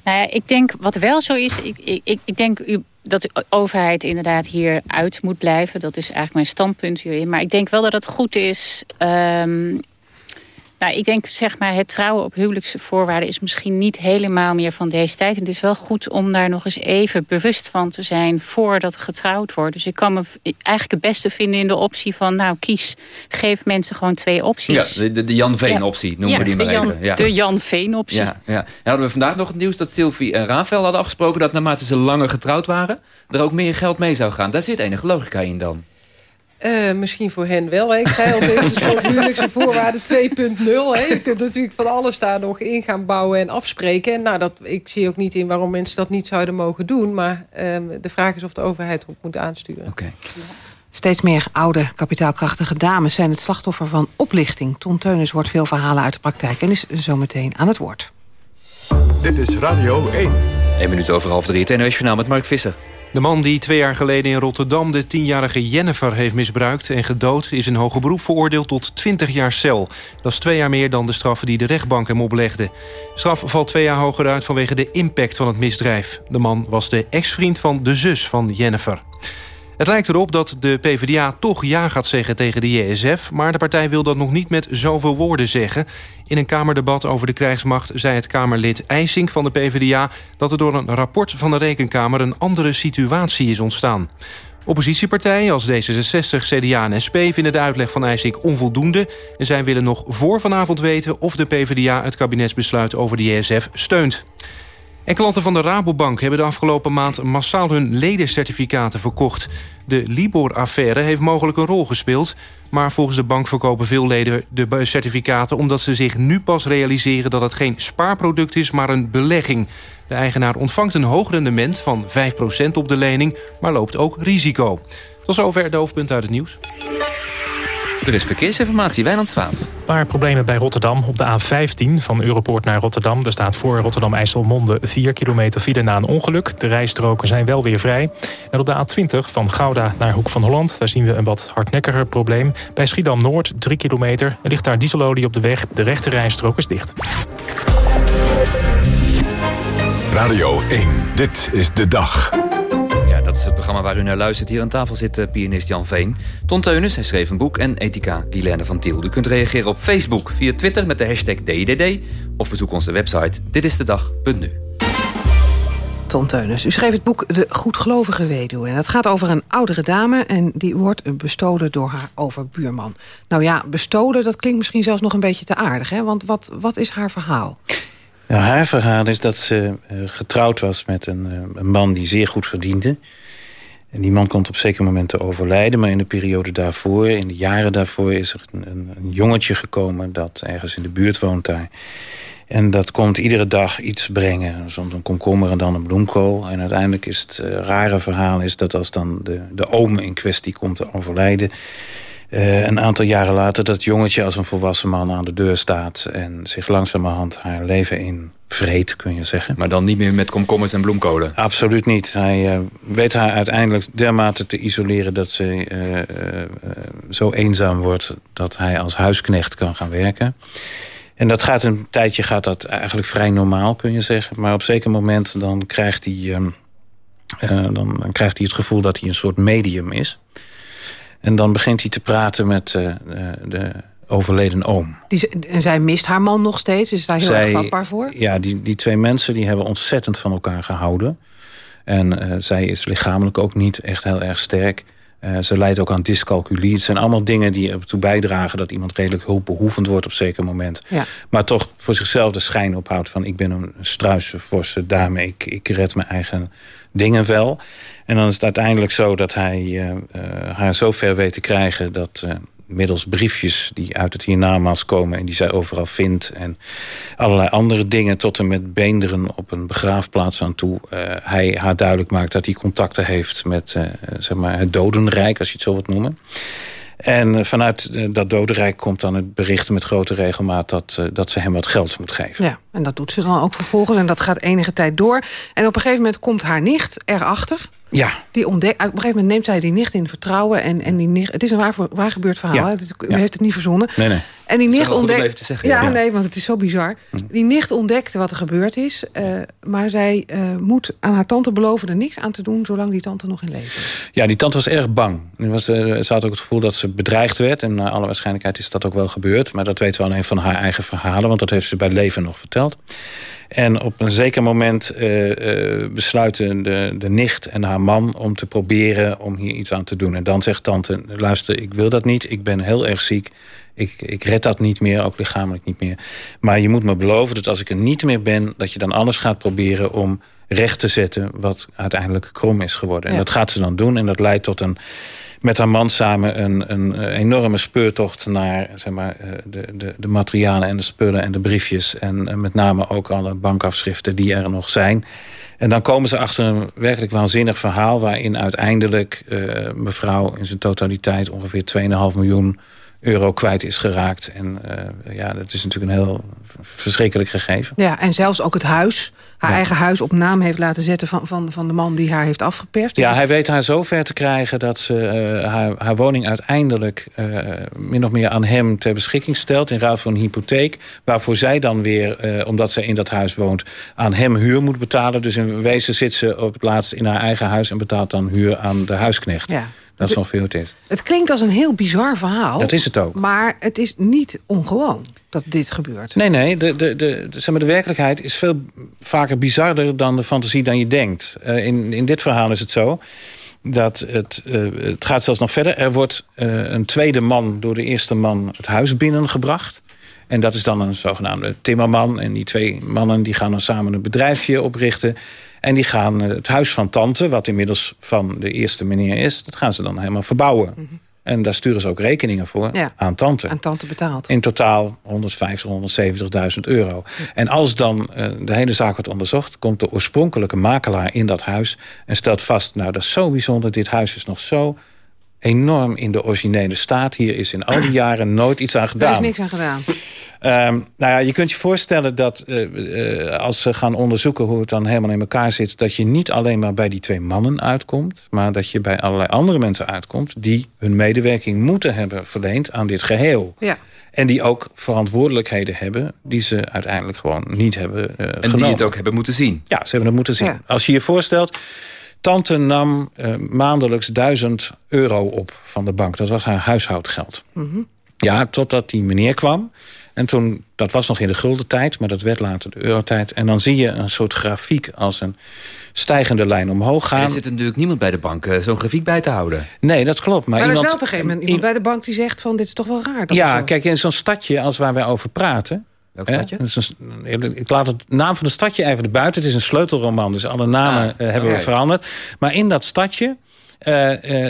Nou ja, ik denk wat wel zo is, ik, ik, ik- denk u, dat de overheid inderdaad hier uit moet blijven. Dat is eigenlijk mijn standpunt hierin. Maar ik denk wel dat het goed is. ehm, nou, ik denk zeg maar het trouwen op huwelijkse voorwaarden is misschien niet helemaal meer van deze tijd. En het is wel goed om daar nog eens even bewust van te zijn voordat getrouwd wordt. Dus ik kan me eigenlijk het beste vinden in de optie van nou kies, geef mensen gewoon twee opties. Ja, de, de, Jan Veen-optie noemen Ja, we die maar Jan- even. Ja. de Jan Veen-optie. Ja, ja. En hadden we vandaag nog het nieuws dat Sylvie en Rafael hadden afgesproken... dat naarmate ze langer getrouwd waren, er ook meer geld mee zou gaan. Daar zit enige logica in dan. Eh, misschien voor hen wel. Hè. Ik zei al, deze soort huwelijkse voorwaarden 2.0. hè. Je kunt natuurlijk van alles daar nog in gaan bouwen en afspreken. En nou, dat, ik zie ook niet in waarom mensen dat niet zouden mogen doen. Maar ehm, de vraag is of de overheid erop moet aansturen. Steeds meer oude, kapitaalkrachtige dames zijn het slachtoffer van oplichting. Ton Teunis wordt veel verhalen uit de praktijk en is zometeen aan het woord. Dit is Radio 1. 1 minuut over half drie. Het NOS Journaal met Mark Visser. De man die twee jaar geleden in Rotterdam de tienjarige Jennifer heeft misbruikt en gedood... is in hoger beroep veroordeeld tot 20 jaar cel. Dat is twee jaar meer dan de straffen die de rechtbank hem oplegde. De straf valt twee jaar hoger uit vanwege de impact van het misdrijf. De man was de ex-vriend van de zus van Jennifer. Het lijkt erop dat de PvdA toch ja gaat zeggen tegen de JSF... maar de partij wil dat nog niet met zoveel woorden zeggen. In een Kamerdebat over de krijgsmacht zei het Kamerlid IJsink van de PvdA... dat er door een rapport van de Rekenkamer een andere situatie is ontstaan. Oppositiepartijen als D66, CDA en SP vinden de uitleg van IJsink onvoldoende... en zij willen nog voor vanavond weten of de PvdA het kabinetsbesluit over de JSF steunt. En klanten van de Rabobank hebben de afgelopen maand massaal hun ledencertificaten verkocht. De Libor-affaire heeft mogelijk een rol gespeeld... maar volgens de bank verkopen veel leden de certificaten... omdat ze zich nu pas realiseren dat het geen spaarproduct is, maar een belegging. De eigenaar ontvangt een hoog rendement van 5% op de lening... maar loopt ook risico. Tot zover de hoofdpunten uit het nieuws. Er is verkeersinformatie, Wijnand Zwaan. Een paar problemen bij Rotterdam. Op de A15 van Europoort naar Rotterdam. Er staat voor Rotterdam-IJsselmonde 4 kilometer file na een ongeluk. De rijstroken zijn wel weer vrij. En op de A20 van Gouda naar Hoek van Holland... daar zien we een wat hardnekkiger probleem. Bij Schiedam-Noord 3 kilometer. Er ligt daar dieselolie op de weg. De rechte rijstrook is dicht. Radio 1, dit is de dag. Is het programma waar u naar luistert. Hier aan tafel zit eh, pianist Jan Veen. Ton Teunis, hij schreef een boek. En ethica Guilaine van Tiel. U kunt reageren op Facebook, via Twitter met de hashtag DIDD... of bezoek onze website ditistedag.nu. Ton Teunis, u schreef het boek De Goedgelovige Weduwe. En het gaat over een oudere dame en die wordt bestolen door haar overbuurman. Nou ja, bestolen, dat klinkt misschien zelfs nog een beetje te aardig. Hè? Want wat, wat is haar verhaal? Nou, haar verhaal is dat ze eh, getrouwd was met een, eh, een man die zeer goed verdiende. En die man komt op zeker moment te overlijden. Maar in de periode daarvoor, in de jaren daarvoor... is er een, een, een jongetje gekomen dat ergens in de buurt woont daar. En dat komt iedere dag iets brengen. Soms een komkommer en dan een bloemkool. En uiteindelijk is het eh, rare verhaal is dat als dan de, de oom in kwestie komt te overlijden... eh, een aantal jaren later dat jongetje als een volwassen man aan de deur staat... en zich langzamerhand haar leven in vreet, kun je zeggen. Maar dan niet meer met komkommers en bloemkolen? Absoluut niet. Hij eh, weet haar uiteindelijk dermate te isoleren... dat ze eh, zo eenzaam wordt dat hij als huisknecht kan gaan werken. En dat gaat een tijdje gaat dat eigenlijk vrij normaal, kun je zeggen. Maar op zeker moment dan krijgt hij, ehm, eh, dan, dan krijgt hij het gevoel dat hij een soort medium is. En dan begint hij te praten met eh, de, de overleden oom. Die, en zij mist haar man nog steeds, is daar heel erg vatbaar voor? Ja, die, die twee mensen die hebben ontzettend van elkaar gehouden. En eh, zij is lichamelijk ook niet echt heel erg sterk. Eh, ze leidt ook aan dyscalculie. Het zijn allemaal dingen die ertoe bijdragen... dat iemand redelijk hulpbehoevend wordt op een zeker moment. Ja. Maar toch voor zichzelf de schijn ophoudt van... ik ben een struise, forse dame, ik, ik red mijn eigen dingen wel. En dan is het uiteindelijk zo dat hij eh, eh, haar zo ver weet te krijgen... dat, eh, middels briefjes die uit het hiernamaals komen... en die zij overal vindt. En allerlei andere dingen tot en met beenderen op een begraafplaats aan toe. hij haar duidelijk maakt dat hij contacten heeft met zeg maar het dodenrijk... als je het zo wilt noemen. En eh, vanuit eh, dat dodenrijk komt dan het bericht met grote regelmaat... Dat, eh, dat ze hem wat geld moet geven. Ja, en dat doet ze dan ook vervolgens. En dat gaat enige tijd door. En op een gegeven moment komt haar nicht erachter. Ja. Die ontdekt, op een gegeven moment neemt zij die nicht in vertrouwen. En, en die nicht, het is een waar, waar gebeurd verhaal. Ja. U Ja. heeft het niet verzonnen. Nee, nee. En die nicht wel goed om ontdekt. even te zeggen, ja, ja. nee, want het is zo bizar. Die nicht ontdekte wat er gebeurd is. eh, maar zij eh, moet aan haar tante beloven er niks aan te doen. zolang die tante nog in leven is. Ja, die tante was erg bang. Was, eh, ze had ook het gevoel dat ze bedreigd werd. En naar alle waarschijnlijkheid is dat ook wel gebeurd. Maar dat weten we alleen van haar eigen verhalen. Want dat heeft ze bij leven nog verteld. En op een zeker moment besluiten de, de nicht en haar man... om te proberen om hier iets aan te doen. En dan zegt tante, luister, ik wil dat niet. Ik ben heel erg ziek. Ik, ik red dat niet meer, ook lichamelijk niet meer. Maar je moet me beloven dat als ik er niet meer ben... dat je dan alles gaat proberen om recht te zetten... wat uiteindelijk krom is geworden. En Ja. dat gaat ze dan doen. En dat leidt tot een met haar man samen een, een enorme speurtocht naar zeg maar, eh, de, de, de materialen en de spullen en de briefjes. En eh, met name ook alle bankafschriften die er nog zijn. En dan komen ze achter een werkelijk waanzinnig verhaal... waarin uiteindelijk eh, mevrouw in zijn totaliteit ongeveer 2,5 miljoen euro kwijt is geraakt. En eh, ja, dat is natuurlijk een heel verschrikkelijk gegeven. Ja, en zelfs ook het huis. Haar eigen huis op naam heeft laten zetten van, van, van de man die haar heeft afgeperst. Ja, hij weet haar zo ver te krijgen dat ze eh, haar, haar woning uiteindelijk eh, min of meer aan hem ter beschikking stelt in ruil voor een hypotheek. Waarvoor zij dan weer, omdat zij in dat huis woont, aan hem huur moet betalen. Dus in wezen zit ze op het laatst in haar eigen huis en betaalt dan huur aan de huisknecht. Ja. Dat is hoe het is. Het klinkt als een heel bizar verhaal. Dat is het ook. Maar het is niet ongewoon dat dit gebeurt. Nee, nee, de, de, de, de- zeg maar, de werkelijkheid is veel vaker bizarder dan de fantasie dan je denkt. Eh, in, in dit verhaal is het zo dat het, eh, het gaat zelfs nog verder. Er wordt eh, een tweede man door de eerste man het huis binnengebracht. En dat is dan een zogenaamde timmerman. En die twee mannen die gaan dan samen een bedrijfje oprichten. En die gaan eh, het huis van tante, wat inmiddels van de eerste meneer is... dat gaan ze dan helemaal verbouwen. En daar sturen ze ook rekeningen voor Ja. aan tante. Aan tante betaald. In totaal 150, 170.000 euro. En als dan eh, de hele zaak wordt onderzocht... komt de oorspronkelijke makelaar in dat huis... en stelt vast, nou dat is zo bijzonder... dit huis is nog zo enorm in de originele staat. Hier is in al die jaren nooit iets aan Daar gedaan. is niks aan gedaan. Ehm, nou ja, je kunt je voorstellen dat eh, eh, als ze gaan onderzoeken hoe het dan helemaal in elkaar zit... dat je niet alleen maar bij die twee mannen uitkomt... maar dat je bij allerlei andere mensen uitkomt... die hun medewerking moeten hebben verleend aan dit geheel. Ja. En die ook verantwoordelijkheden hebben... die ze uiteindelijk gewoon niet hebben eh En genomen. die het ook hebben moeten zien. Ja, ze hebben het moeten zien. Ja. Als je je voorstelt... Tante nam eh, maandelijks 1000 euro op van de bank. Dat was haar huishoudgeld. Mhm. Ja, totdat die meneer kwam. En toen, dat was nog in de gulden tijd, maar dat werd later de eurotijd. En dan zie je een soort grafiek als een stijgende lijn omhoog gaan. Er zit natuurlijk niemand bij de bank eh, zo'n grafiek bij te houden. Nee, dat klopt. Maar, Maar, er is iemand, wel op een gegeven moment iemand bij de bank die zegt van... dit is toch wel raar. Dat ja, is zo. kijk, in zo'n stadje als waar wij over praten... Welk stadje? is een- ik laat het naam van het stadje even erbuiten. Het is een sleutelroman, dus alle namen Ah, eh, hebben we veranderd. Maar in dat stadje,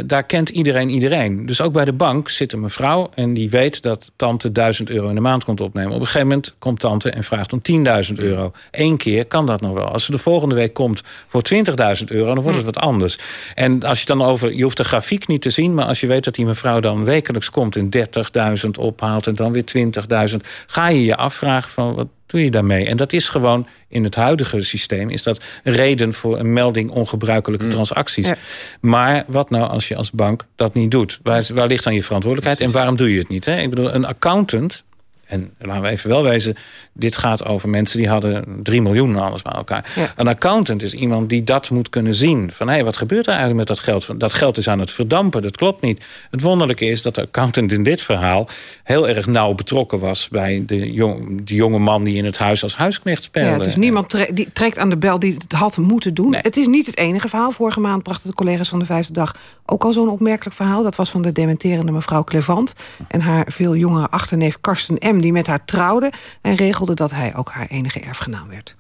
daar kent iedereen iedereen. Dus ook bij de bank zit een mevrouw... en die weet dat tante 1000 euro in de maand komt opnemen. Op een gegeven moment komt tante en vraagt om 10.000 euro. Eén keer kan dat nog wel. Als ze de volgende week komt voor 20.000 euro... dan wordt het wat anders. En als je dan over... je hoeft de grafiek niet te zien... maar als je weet dat die mevrouw dan wekelijks komt... en 30.000 ophaalt en dan weer 20.000... ga je je afvragen van... wat doe je daarmee? En dat is gewoon in het huidige systeem... is dat een reden voor een melding ongebruikelijke transacties. Ja. Maar wat nou als je als bank dat niet doet? Waar, waar ligt dan je verantwoordelijkheid en waarom doe je het niet? Hè? Ik bedoel, een accountant... En laten we even wel wezen, dit gaat over mensen die hadden 3 miljoen en alles bij elkaar. Ja. Een accountant is iemand die dat moet kunnen zien. Van hé, wat gebeurt er eigenlijk met dat geld? Dat geld is aan het verdampen, dat klopt niet. Het wonderlijke is dat de accountant in dit verhaal heel erg nauw betrokken was bij de, jong, de jonge man die in het huis als huisknecht speelde. Ja, dus niemand tre- die trekt aan de bel die het had moeten doen. Het is niet het enige verhaal. Vorige maand brachten de collega's van de Vijfde Dag ook al zo'n opmerkelijk verhaal. Dat was van de dementerende mevrouw Clevant en haar veel jongere achterneef Karsten M. die met haar trouwde en regelde dat hij ook haar enige erfgenaam werd.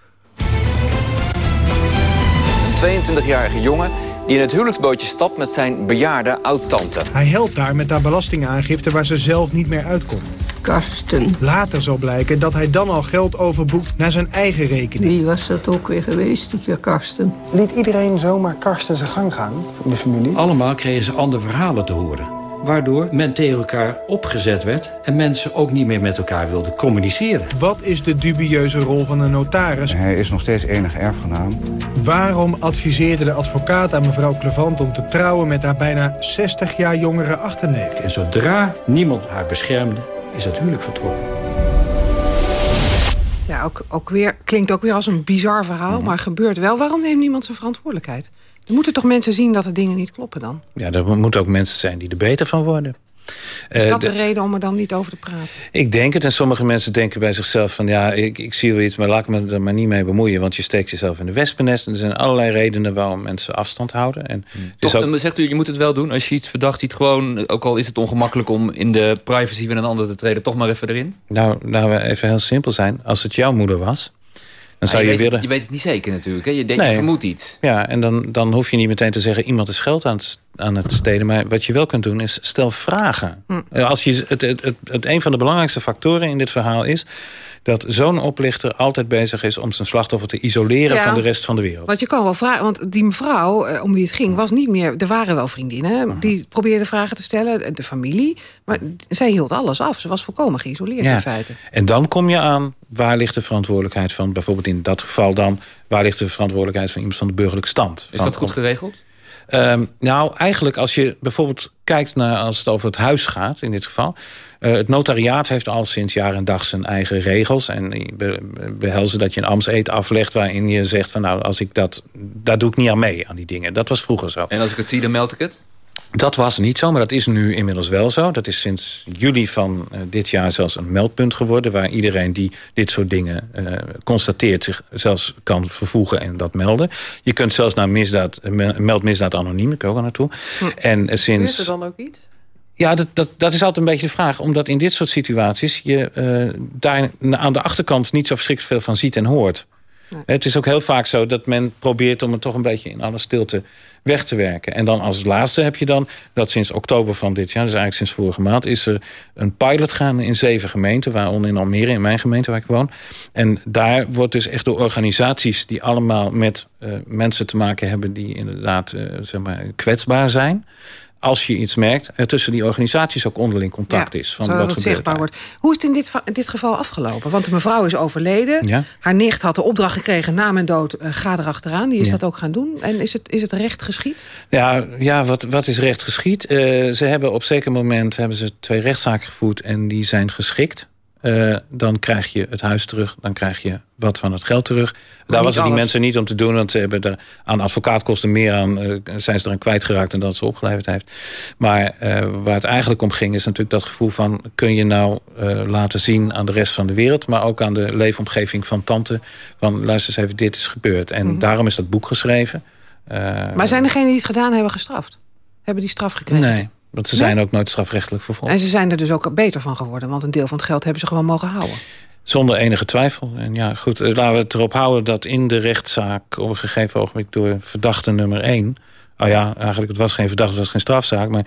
Een 22-jarige jongen die in het huwelijksbootje stapt met zijn bejaarde oud-tante. Hij helpt daar met haar belastingaangifte waar ze zelf niet meer uitkomt. Karsten. Later zal blijken dat hij dan al geld overboekt naar zijn eigen rekening. Wie was dat ook weer geweest, die Karsten? Liet iedereen zomaar Karsten zijn gang gaan, de familie? Allemaal kregen ze andere verhalen te horen. Waardoor men tegen elkaar opgezet werd... en mensen ook niet meer met elkaar wilden communiceren. Wat is de dubieuze rol van een notaris? Hij is nog steeds enige erfgenaam. Waarom adviseerde de advocaat aan mevrouw Clevant om te trouwen met haar bijna 60 jaar jongere achterneef? En zodra niemand haar beschermde, is het huwelijk vertrokken. Ja, ook, ook weer, klinkt ook weer als een bizar verhaal, maar gebeurt wel. Waarom neemt niemand zijn verantwoordelijkheid? Er moeten toch mensen zien dat de dingen niet kloppen dan? Ja, er moeten ook mensen zijn die er beter van worden. Is Eh, dat de de- reden om er dan niet over te praten? Ik denk het. En sommige mensen denken bij zichzelf van... ja, ik, ik zie wel iets, maar laat ik me er maar niet mee bemoeien. Want je steekt jezelf in de wespennest. En er zijn allerlei redenen waarom mensen afstand houden. En het Toch, ook- eh, zegt u, je moet het wel doen als je iets verdacht ziet. Gewoon, ook al is het ongemakkelijk om in de privacy van een ander te treden... toch maar even erin. Nou, laten we even heel simpel zijn. Als het jouw moeder was... Dan zou Maar je, je, weet, willen... je weet het niet zeker natuurlijk. Hè? Je, denkt, Nee. je vermoedt iets. Ja, en dan, dan hoef je niet meteen te zeggen... iemand is geld aan het, aan het stelen. Maar wat je wel kunt doen is stel vragen. Hm. Eh, Als je, het, het, het, het- een van de belangrijkste factoren in dit verhaal is... dat zo'n oplichter altijd bezig is om zijn slachtoffer te isoleren... Ja. van de rest van de wereld. Want je kan wel vragen, want die mevrouw eh, om wie het ging was niet meer. Er waren wel vriendinnen die probeerden vragen te stellen, de familie, maar zij hield alles af. Ze was volkomen geïsoleerd in feite. En dan kom je aan, waar ligt de verantwoordelijkheid van... bijvoorbeeld in dat geval dan... waar ligt de verantwoordelijkheid van iemand van de burgerlijke stand? Is dat goed geregeld? Ehm, nou, eigenlijk als je bijvoorbeeld kijkt naar als het over het huis gaat, in dit geval. eh, het notariaat heeft al sinds jaar en dag zijn eigen regels. En behelzen dat je een ambtseed aflegt waarin je zegt van nou, als ik dat, daar doe ik niet aan mee, aan die dingen. Dat was vroeger zo. En als ik het zie, dan meld ik het? Dat was niet zo, maar dat is nu inmiddels wel zo. Dat is sinds juli van eh, dit jaar zelfs een meldpunt geworden... waar iedereen die dit soort dingen eh, constateert... zich zelfs kan vervoegen en dat melden. Je kunt zelfs naar misdaad, eh, me- meld misdaad anoniem, ik ook al naartoe. En eh, Gebeurt sinds... er dan ook iets? Ja, dat, dat, dat is altijd een beetje de vraag. Omdat in dit soort situaties je daar aan de achterkant niet zo verschrikkelijk veel van ziet en hoort. Het is ook heel vaak zo dat men probeert om het toch een beetje in alle stilte weg te werken. En dan als laatste heb je dan dat sinds oktober van dit jaar, dus eigenlijk sinds vorige maand, is er een pilot gaan in zeven gemeenten, waaronder in Almere, in mijn gemeente waar ik woon. En daar wordt dus echt door organisaties die allemaal met eh, mensen te maken hebben die inderdaad eh, zeg maar, kwetsbaar zijn. Als je iets merkt, er tussen die organisaties ook onderling contact is. Van wat het zichtbaar wordt. Hoe is het in dit, in dit geval afgelopen? Want de mevrouw is overleden. Ja. Haar nicht had de opdracht gekregen na mijn dood, eh, ga erachteraan. Die is Ja. dat ook gaan doen. En is het, is het recht geschied? Ja, ja wat, wat is recht geschied? Eh, ze hebben op zeker moment hebben ze twee rechtszaken gevoerd en die zijn geschikt. Eh, dan krijg je het huis terug, dan krijg je wat van het geld terug. Daar was het die mensen niet om te doen, want ze hebben er aan advocaatkosten meer aan, eh, zijn ze eraan kwijtgeraakt dan dat ze opgeleverd heeft. Maar eh, waar het eigenlijk om ging, is natuurlijk dat gevoel van: kun je nou laten zien aan de rest van de wereld, maar ook aan de leefomgeving van tante, van luister eens even, dit is gebeurd. En Mhm. daarom is dat boek geschreven. Maar zijn degenen die het gedaan hebben gestraft? Hebben die straf gekregen? Nee, want ze Nee? zijn ook nooit strafrechtelijk vervolgd. En ze zijn er dus ook beter van geworden. Want een deel van het geld hebben ze gewoon mogen houden. Zonder enige twijfel. En ja, goed, eh, laten we het erop houden dat in de rechtszaak... op een gegeven ogenblik door verdachte nummer 1... Oh ja, eigenlijk het was geen verdachte, het was geen strafzaak... maar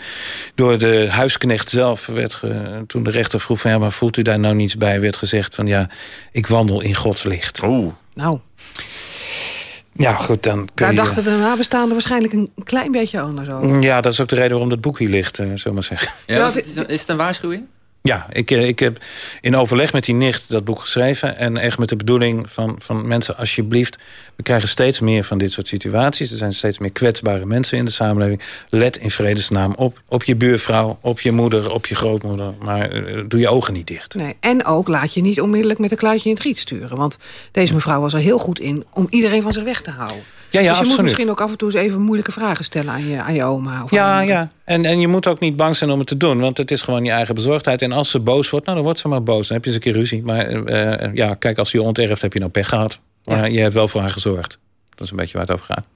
door de huisknecht zelf werd... Ge, toen de rechter vroeg van... ja, maar voelt u daar nou niets bij... werd gezegd van ja, ik wandel in Gods licht. Oeh. Nou, Ja, goed, dan kun daar je... dachten de nabestaanden waarschijnlijk een klein beetje anders over. Ja, dat is ook de reden waarom het boek hier ligt, eh, zullen we maar zeggen. Ja, is het een waarschuwing? Ja, ik, eh, ik heb in overleg met die nicht dat boek geschreven. En echt met de bedoeling van, van mensen, alsjeblieft... we krijgen steeds meer van dit soort situaties. Er zijn steeds meer kwetsbare mensen in de samenleving. Let in vredesnaam op. Op je buurvrouw, op je moeder, op je grootmoeder. Maar eh, doe je ogen niet dicht. Nee. En ook laat je niet onmiddellijk met een kluitje in het riet sturen. Want deze mevrouw was er heel goed in om iedereen van zich weg te houden. Ja, ja, dus je moet misschien ook af en toe eens even moeilijke vragen stellen aan je, aan je oma. Of Ja, je ja. En, en je moet ook niet bang zijn om het te doen. Want het is gewoon je eigen bezorgdheid. En als ze boos wordt, nou dan wordt ze maar boos. Dan heb je eens een keer ruzie. Maar eh, eh, ja, kijk, als ze je onterft, heb je nou pech gehad. Maar je hebt wel voor haar gezorgd. Dat is een beetje waar het over gaat.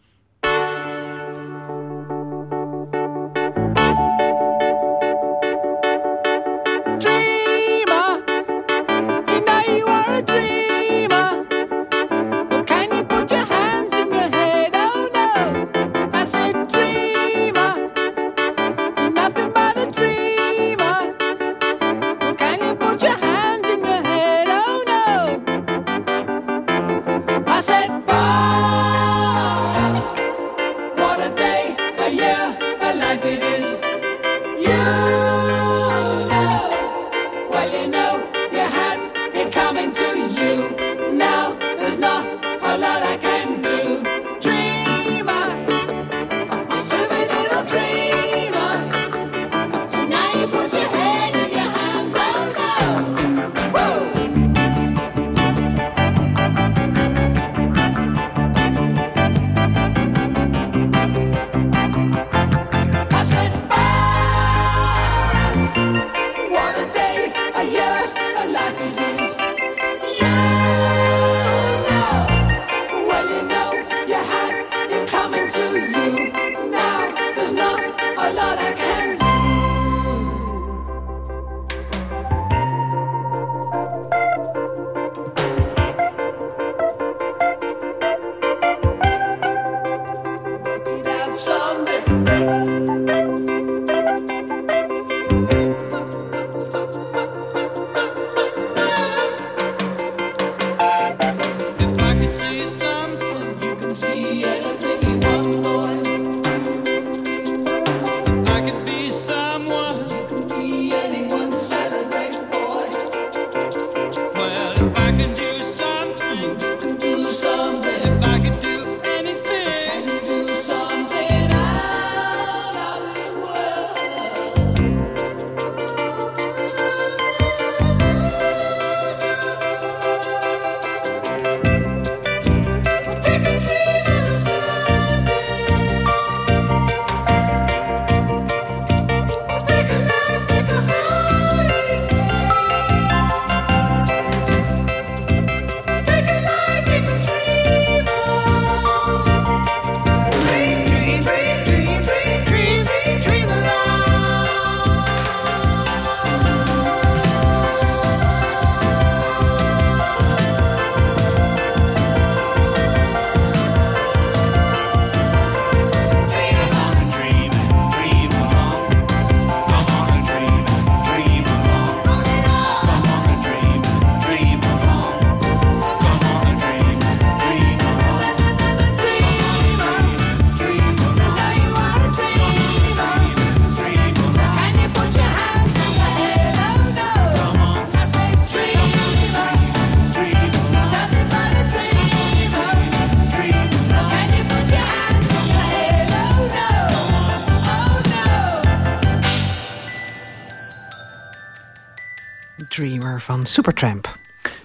Van Supertramp.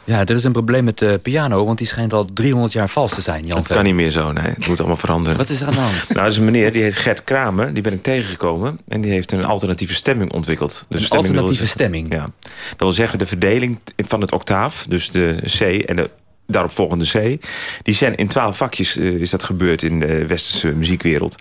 Ja, er is een probleem met de piano, want die schijnt al 300 jaar vals te zijn. Jan Dat kan niet meer zo, nee. Het moet allemaal veranderen. Wat is er aan de hand? Nou, er is een meneer, die heet Gert Kramer. Die ben ik tegengekomen. En die heeft een alternatieve stemming ontwikkeld. Dus Een stemming alternatieve zeggen- stemming? Ja. Dat wil zeggen, de verdeling van het octaaf, dus de C en de daaropvolgende C... die zijn in twaalf vakjes eh, is dat gebeurd in de westerse muziekwereld.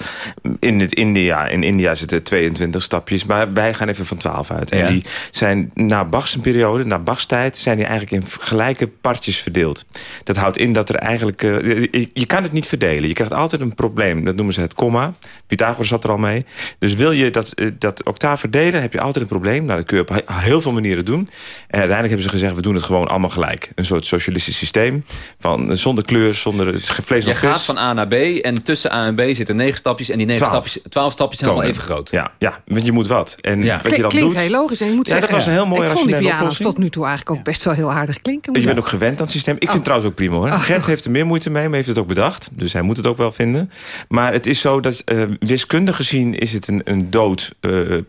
In, het India, in India zitten 22 stapjes, maar wij gaan even van 12 uit. En Ja. die zijn na Bach's periode, na Bach's tijd... zijn die eigenlijk in gelijke partjes verdeeld. Dat houdt in dat er eigenlijk... eh, je, je kan het niet verdelen. Je krijgt altijd een probleem. Dat noemen ze het komma. Pythagoras zat er al mee. Dus wil je dat, eh, dat octaaf verdelen, heb je altijd een probleem. Nou, dat kun je op he- heel veel manieren doen. En uiteindelijk hebben ze gezegd, we doen het gewoon allemaal gelijk. Een soort socialistisch systeem. Van, zonder kleur, zonder het vlees Je gaat van A naar B en tussen A en B zitten negen stapjes... en die negen Twaalf. stapjes, twaalf stapjes zijn allemaal even groot. Ja, ja, want je moet wat. En Ja. wat je dan klinkt doet... heel logisch. En je moet Ja, zeggen, dat was een heel mooie ik vond die piano's tot nu toe eigenlijk ook best wel heel aardig klinken. Je bent ook gewend aan het systeem. Ik vind het trouwens ook prima hoor. Oh. Gert heeft er meer moeite mee, maar heeft het ook bedacht. Dus hij moet het ook wel vinden. Maar het is zo dat eh, wiskundig gezien is het een, een, dood, eh, eh,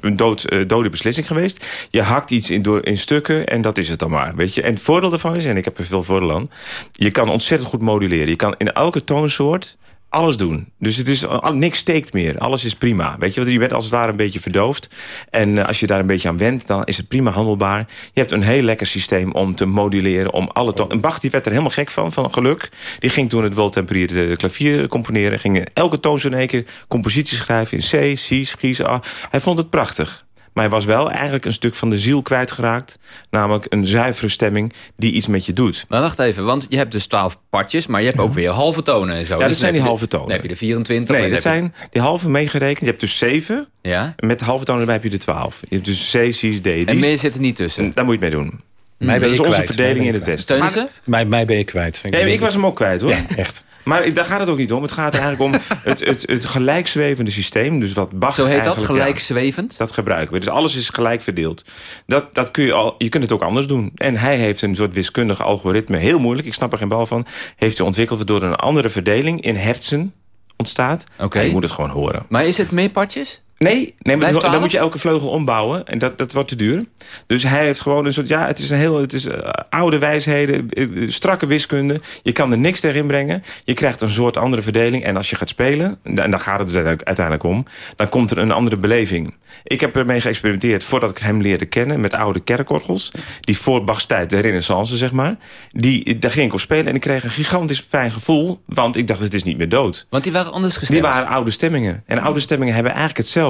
een dood, dode beslissing geweest. Je hakt iets in, door, in stukken en dat is het dan maar. Weet je? En het voordeel daarvan is, en ik heb veel aan... je kan ontzettend goed moduleren. Je kan in elke toonsoort alles doen. Dus het is, niks steekt meer. Alles is prima. Weet je, want je bent als het ware een beetje verdoofd. En eh, als je daar een beetje aan went, dan is het prima handelbaar. Je hebt een heel lekker systeem om te moduleren. Om alle toon... En Bach die werd er helemaal gek van, van geluk. Die ging toen het weltemperierde klavier componeren. Ging in elke toon zo in één keer compositie schrijven. In C, C, G's, A. Hij vond het prachtig. Maar hij was wel eigenlijk een stuk van de ziel kwijtgeraakt. Namelijk een zuivere stemming die iets met je doet. Maar wacht even, want je hebt dus twaalf partjes... maar je hebt ook weer halve tonen en zo. Ja, dat Dus zijn dan die halve tonen. Dan heb je de 24. Nee, dat zijn die halve meegerekend. Je hebt dus zeven. Ja? Met de halve tonen erbij heb je de 12. Je hebt dus C, C, D. En meer zit er niet tussen? Daar moet je het mee doen. Mij ben dat is onze kwijt. verdeling in het Westen. Steunen ze? Mij, mij ben je kwijt. Ja, ik was hem ook kwijt hoor. Ja, echt. Maar ik- daar gaat het ook niet om. Het gaat eigenlijk om het, het, het gelijkzwevende systeem. Dus wat Bach Zo heet dat, gelijkzwevend? Ja, dat gebruiken we. Dus alles is gelijk verdeeld. Dat, dat kun je, al, je kunt het ook anders doen. En hij heeft een soort wiskundig algoritme. Heel moeilijk, ik snap er geen bal van. Heeft hij ontwikkeld waardoor er een andere verdeling in hersen ontstaat. Oké. En je moet het gewoon horen. Maar is het meer partjes? Nee, nee maar Blijft dan moet je elke vleugel ombouwen. En dat, dat wordt te duur. Dus hij heeft gewoon een soort... Ja, het is een heel... Het is eh, oude wijsheden, eh, eh, strakke wiskunde. Je kan er niks tegen inbrengen. Je krijgt een soort andere verdeling. En als je gaat spelen, en daar gaat het dus uiteindelijk, uiteindelijk om... dan komt er een andere beleving. Ik heb ermee geëxperimenteerd voordat ik hem leerde kennen... met oude kerkorgels. Die voor Bach's tijd, de renaissance zeg maar. Die, daar ging ik op spelen en ik kreeg een gigantisch fijn gevoel. Want ik dacht, het is niet meer dood. Want die waren anders gestemd. Die waren oude stemmingen. En oude stemmingen hebben eigenlijk hetzelfde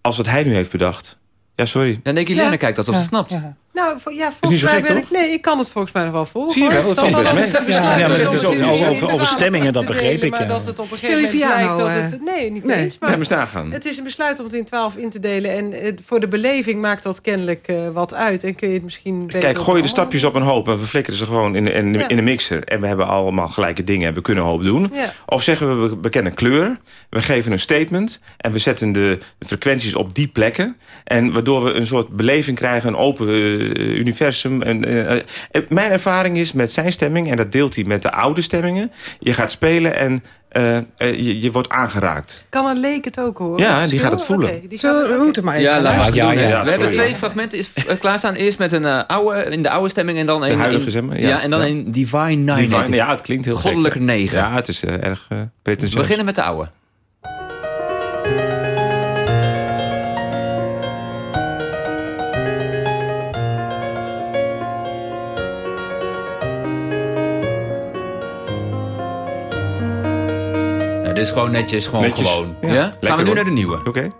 als wat hij nu heeft bedacht. Ja, sorry. Ja, nee, Guilaine kijkt alsof ze Ja. snapt. Nou, ja, niet volgens mij gek, ben toch? ik... Nee, ik kan het volgens mij nog wel volgen. Zie je wel, dat valt best mee. Ja, maar het is over- over- stemmingen, dat begreep ik, Maar dat het op een gegeven moment piano, blijkt dat eh? het... Nee, niet Nee. eens. Maar het is een besluit om het in twaalf in te delen. En eh, voor de beleving maakt dat kennelijk eh, wat uit. En kun je het misschien beter... Kijk, gooi je de stapjes op een hoop en we flikkeren ze gewoon in, in, de mixer. En we hebben allemaal gelijke dingen en we kunnen een hoop doen. Ja. Of zeggen we, we bekennen kleur, we geven een statement... en we zetten de frequenties op die plekken. En waardoor we een soort beleving krijgen, een open universum. En, eh, eh, mijn ervaring is met zijn stemming, en dat deelt hij met de oude stemmingen... je gaat spelen en eh, eh, je, je wordt aangeraakt. Kan een leek het ook horen? Ja, die gaat het voelen. Oké, die gaat- Zo, we moeten maar even Ja, laat maar luisteren. doen. ja, ja, we hebben twee fragmenten is, eh, klaarstaan. Eerst met een eh, oude, in de oude stemming en dan een... huidige, zeg maar, Ja, ja. en dan Ja. een Divine Nine. Divine, ja, het klinkt heel gek, Goddelijke negen. Ja, het is eh, erg uh, We beginnen met de oude. Dit is gewoon netjes, gewoon Netjes. gewoon. Ja? Gaan we nu naar de nieuwe. Oké.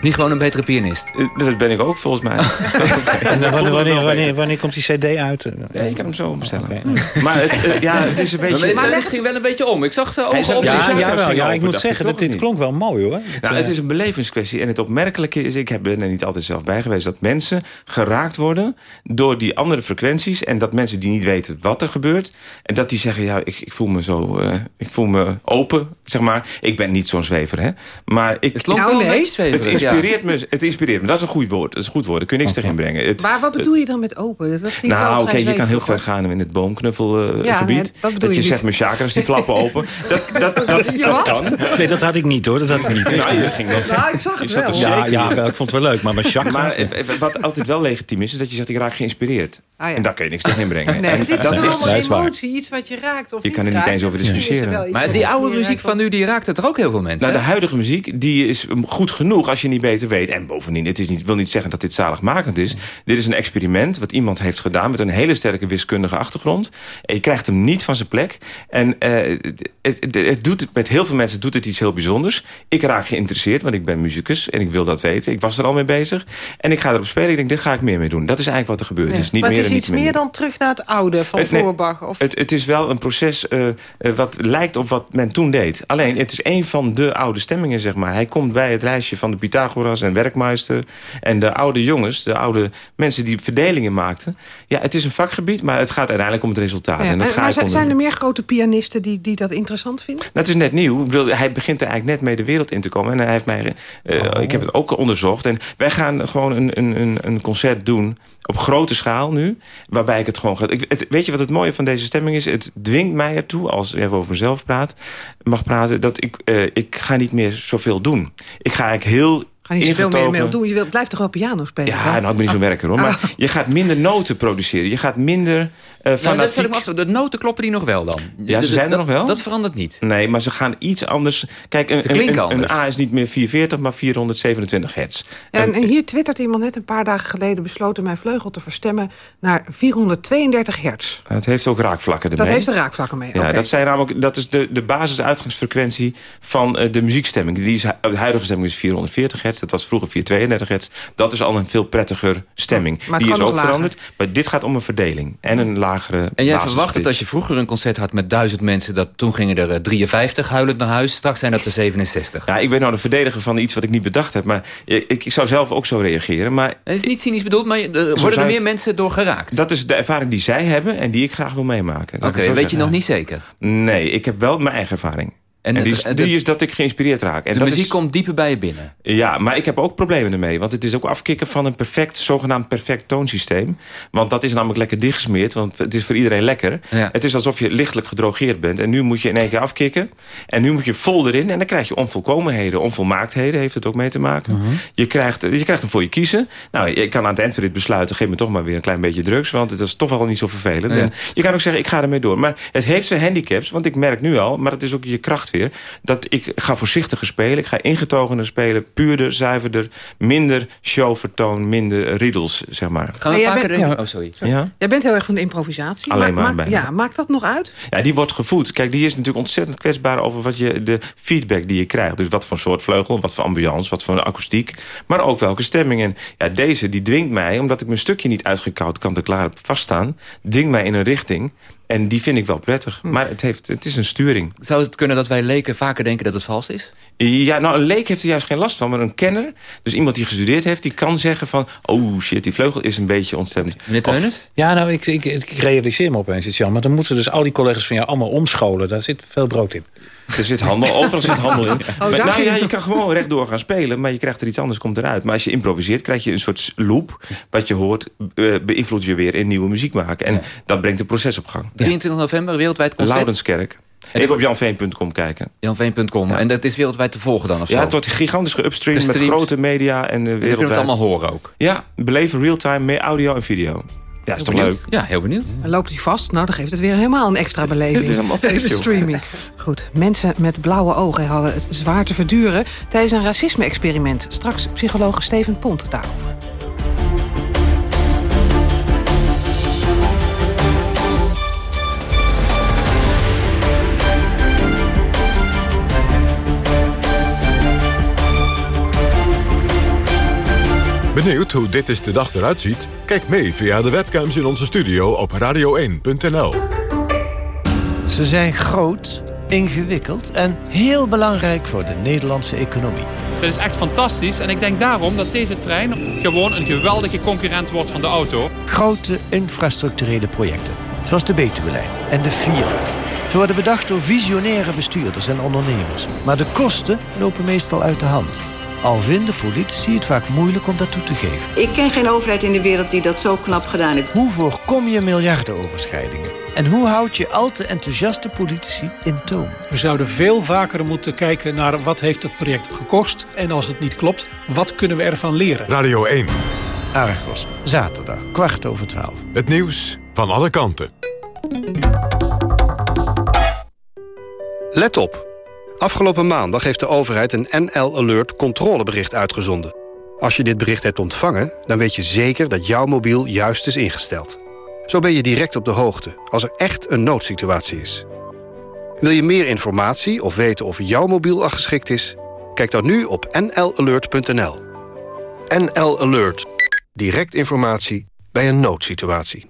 Niet gewoon een betere pianist? Dat ben ik ook, volgens mij. En wanneer, wanneer, wanneer, wanneer komt die cd uit? Nee, ik kan hem zo bestellen. Maar het, eh, ja, het is een beetje... Maar, het ging wel een beetje om. Ik zag ze ogen zag op. Ja, ja, wel, gingen ja, ik moet zeggen, dat dit klonk wel mooi hoor. Nou, het is een belevingskwestie. En het opmerkelijke is, ik heb- ben er niet altijd zelf bij geweest... dat mensen geraakt worden door die andere frequenties... en dat mensen die niet weten wat er gebeurt... en dat die zeggen, ja, ik, ik voel me zo... eh, ik voel me open, zeg maar. Ik ben niet zo'n zwever, hè. Maar ik, Het klonk Nou, wel een nee. het ja. Inspireert, me, het inspireert me. Dat is een goed woord. Dat is een goed woord. Daar kun je niks tegen inbrengen. Het, Maar wat bedoel je dan met open? Dat nou, oké, je kan heel ver gaan in het boomknuffelgebied. Ja, nee, dat bedoel je, je zegt, niet. mijn chakras die flappen open. Dat, dat, dat, dat, kan. Nee, dat had ik niet hoor. Dat had ik niet. Nou, je ging wel. Nou, ik zag Je het wel. Ja, ja, ik vond het wel leuk, maar mijn chakras... Maar eh, eh, wat altijd wel legitiem is, is dat je zegt, ik raak geïnspireerd. Ah, ja. En daar kun je niks tegen inbrengen. Nee, En dit is dat is, allemaal dat is waar. emotie, iets wat je raakt of Je niet kan er niet raakt. eens over er discussiëren. Maar die je oude niet muziek van nu, die raakt het er ook heel veel mensen. nou, de huidige muziek die is goed genoeg als je niet beter weet. En bovendien, het is niet, wil niet zeggen dat dit zaligmakend is. Dit is een experiment wat iemand heeft gedaan... met een hele sterke wiskundige achtergrond. En je krijgt hem niet van zijn plek. En eh, het, het, het doet het, met heel veel mensen doet het iets heel bijzonders. Ik raak geïnteresseerd, want ik ben muzikus en ik wil dat weten. Ik was er al mee bezig. En ik ga erop spelen. Ik denk, dit ga ik meer mee doen. Dat is eigenlijk wat er gebeurt. Ja. Het is niet maar meer het is iets meer dan terug naar het oude van Het- nee, Voorbach. Of... Het, het is wel een proces eh, eh, wat lijkt op wat men toen deed. Alleen, het is een van de oude stemmingen, zeg maar. Hij komt bij het lijstje van de Pythagoras en Werkmeister... en de oude jongens, de oude mensen die verdelingen maakten. Ja, het is een vakgebied, maar het gaat uiteindelijk om het resultaat. Ja, en dat ga maar zijn, onder- zijn er meer grote pianisten die, die dat interessant vinden? dat is net nieuw. Ik bedoel, hij begint er eigenlijk net mee de wereld in te komen. En hij heeft mij, eh, Oh. ik heb het ook onderzocht. En wij gaan gewoon een, een, een, concert doen op grote schaal nu. Waarbij ik het gewoon ga... Ik, het- weet je wat het mooie van deze stemming is? Het dwingt mij ertoe, als ik even over mezelf praat, mag praten... dat ik, eh, ik ga niet meer zoveel doen. Ik ga eigenlijk heel Ga niet zoveel meer mee doen. Je wilt, blijft toch wel piano spelen? Ja, nou, ik ben niet zo'n werker hoor. Ah. Maar je gaat minder noten produceren. Je gaat minder eh Nou, dat zat ik fanatiek... me af te- de noten kloppen die nog wel dan? Ja, ze De- zijn er nog wel. Dat verandert niet. Nee, maar ze gaan iets anders. Kijk, een, een, een, anders. A is niet meer 440, maar 427 hertz. Ja, en, en hier twittert iemand net een paar dagen geleden... besloten mijn vleugel te verstemmen naar 432 hertz. Het heeft ook raakvlakken ermee. Dat heeft er raakvlakken mee. Ja, dat, zijn namelijk, dat is de, de basisuitgangsfrequentie van eh, de muziekstemming. Die is, de huidige stemming is 440 hertz. Dat was vroeger 432 hertz. Dat is al een veel prettiger stemming. Maar het Die kan is ook lager. veranderd. Maar dit gaat om een verdeling. En een lagere En jij verwacht basispitch. het als je vroeger een concert had met duizend mensen... dat toen gingen er eh, 53 huilend naar huis. Straks zijn dat er 67. Ja, ik ben nou de verdediger van iets wat ik niet bedacht heb. Maar ik, ik zou zelf ook zo reageren. Maar Het is niet cynisch bedoeld, maar er worden zou er meer het- mensen door geraakt. dat is de ervaring die zij hebben en die ik graag wil meemaken. Oké, weet je nog niet zeker? Nee, ik heb wel mijn eigen ervaring. En, die, is, het- die is dat ik geïnspireerd raak. En De dat muziek is, komt dieper bij je binnen. Ja, maar ik heb ook problemen ermee. Want het is ook afkicken van een perfect, zogenaamd perfect toonsysteem. Want dat is namelijk lekker dichtgesmeerd. Want het is voor iedereen lekker. Ja. Het is alsof je lichtelijk gedrogeerd bent. En nu moet je in één keer afkicken. En nu moet je vol erin. En dan krijg je onvolkomenheden. Onvolmaaktheden heeft het ook mee te maken. Mhm. je, krijgt, je krijgt hem voor je kiezen. Nou, je kan aan het eind van dit besluiten... geef me toch maar weer een klein beetje drugs. Want het is toch wel niet zo vervelend. Ja. En je kan ook zeggen, ik ga ermee door. Maar het heeft zijn handicaps. Want ik merk nu al, maar het is ook je kracht weer... dat ik ga voorzichtiger spelen. Ik ga ingetogener spelen. Puurder, zuiverder. Minder showvertoon. Minder riddles, zeg maar. Gaan we vaker... bent- Ja. Oh, sorry. Ja? Jij bent heel erg van de improvisatie. Alleen maar. Ja, maakt dat nog uit? Ja, die wordt gevoed. Kijk, die is natuurlijk ontzettend kwetsbaar over wat je, de feedback die je krijgt. Dus wat voor soort vleugel, wat voor ambiance, wat voor akoestiek. Maar ook welke stemming. En ja, deze die dwingt mij, omdat ik mijn stukje niet uitgekoud kan te klaar heb vaststaan... dwingt mij in een richting. En die vind ik wel prettig. Hm. Maar het, heeft, het is een sturing. Zou het kunnen dat wij leken vaker denken dat het vals is? Ja, nou, een leek heeft er juist geen last van. Maar een kenner, dus iemand die gestudeerd heeft... die kan zeggen van, oh shit, die vleugel is een beetje ontstemd. Meneer Of- Teunis? Ja, nou, ik, ik, ik realiseer me opeens iets, Jan. Maar dan moeten dus al die collega's van jou allemaal omscholen. Daar zit veel brood in. Er zit handel, overal zit handel in. Maar, Oh, daar nou ja, je kan gewoon rechtdoor gaan spelen, maar je krijgt er iets anders, komt eruit. Maar als je improviseert, krijg je een soort loop. Wat je hoort, eh, beïnvloedt je weer in nieuwe muziek maken. En dat brengt het proces op gang. 23 november, wereldwijd concert. Laurenskerk. Even op janveen.com kijken. Janveen.com. En dat is wereldwijd te volgen dan of Ja, zo? het wordt gigantisch geupstreamd met grote media en uh, En je wereldwijd. kunt het allemaal horen ook. Ja, beleven real-time, met audio en video. Ja, is toch Benieuwd? leuk? Ja, heel benieuwd. En loopt hij vast? Nou, dan geeft het weer helemaal een extra beleving. Het is allemaal feest, De streaming. Goed, mensen met blauwe ogen hadden het zwaar te verduren... tijdens een racisme-experiment. Straks psycholoog Steven Pont daarover. Benieuwd hoe dit is de dag eruit ziet? Kijk mee via de webcams in onze studio op radio1.nl. Ze zijn groot, ingewikkeld en heel belangrijk voor de Nederlandse economie. Dit is echt fantastisch en ik denk daarom dat deze trein gewoon een geweldige concurrent wordt van de auto. Grote infrastructurele projecten, zoals de Betuwelijn en de Vier. Ze worden bedacht door visionaire bestuurders en ondernemers. Maar de kosten lopen meestal uit de hand. Al vinden politici het vaak moeilijk om dat toe te geven. Ik ken geen overheid in de wereld die dat zo knap gedaan heeft. Hoe voorkom je miljardenoverschrijdingen? En hoe houd je al te enthousiaste politici in toom? We zouden veel vaker moeten kijken naar wat heeft het project gekost... en als het niet klopt, wat kunnen we ervan leren? Radio 1. Argos, zaterdag, kwart over twaalf. Het nieuws van alle kanten. Let op. Afgelopen maandag heeft de overheid een NL Alert controlebericht uitgezonden. Als je dit bericht hebt ontvangen, dan weet je zeker dat jouw mobiel juist is ingesteld. Zo ben je direct op de hoogte als er echt een noodsituatie is. Wil je meer informatie of weten of jouw mobiel al geschikt is? Kijk dan nu op nlalert.nl. NL Alert. Direct informatie bij een noodsituatie.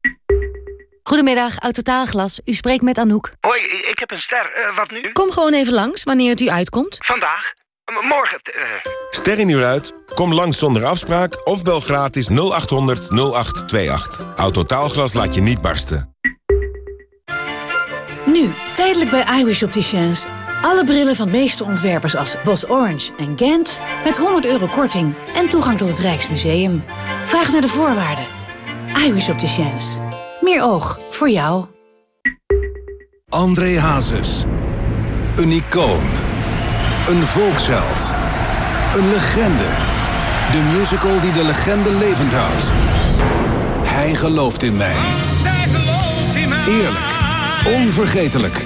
Goedemiddag, Autotaalglas. U spreekt met Anouk. Hoi, ik heb een ster. Eh, wat nu? Kom gewoon even langs, wanneer het u uitkomt. Vandaag? M- morgen? eh. Ster in uur uit? Kom langs zonder afspraak of bel gratis 0800 0828. Autotaalglas laat je niet barsten. Nu, tijdelijk bij iWish Opticians. Alle brillen van de meeste ontwerpers als Bos Orange en Gent... met 100 euro korting en toegang tot het Rijksmuseum. Vraag naar de voorwaarden. iWish Opticians. Meer oog voor jou. André Hazes. Een icoon. Een volksheld. Een legende. De musical die de legende levend houdt. Hij gelooft in mij. Eerlijk. Onvergetelijk.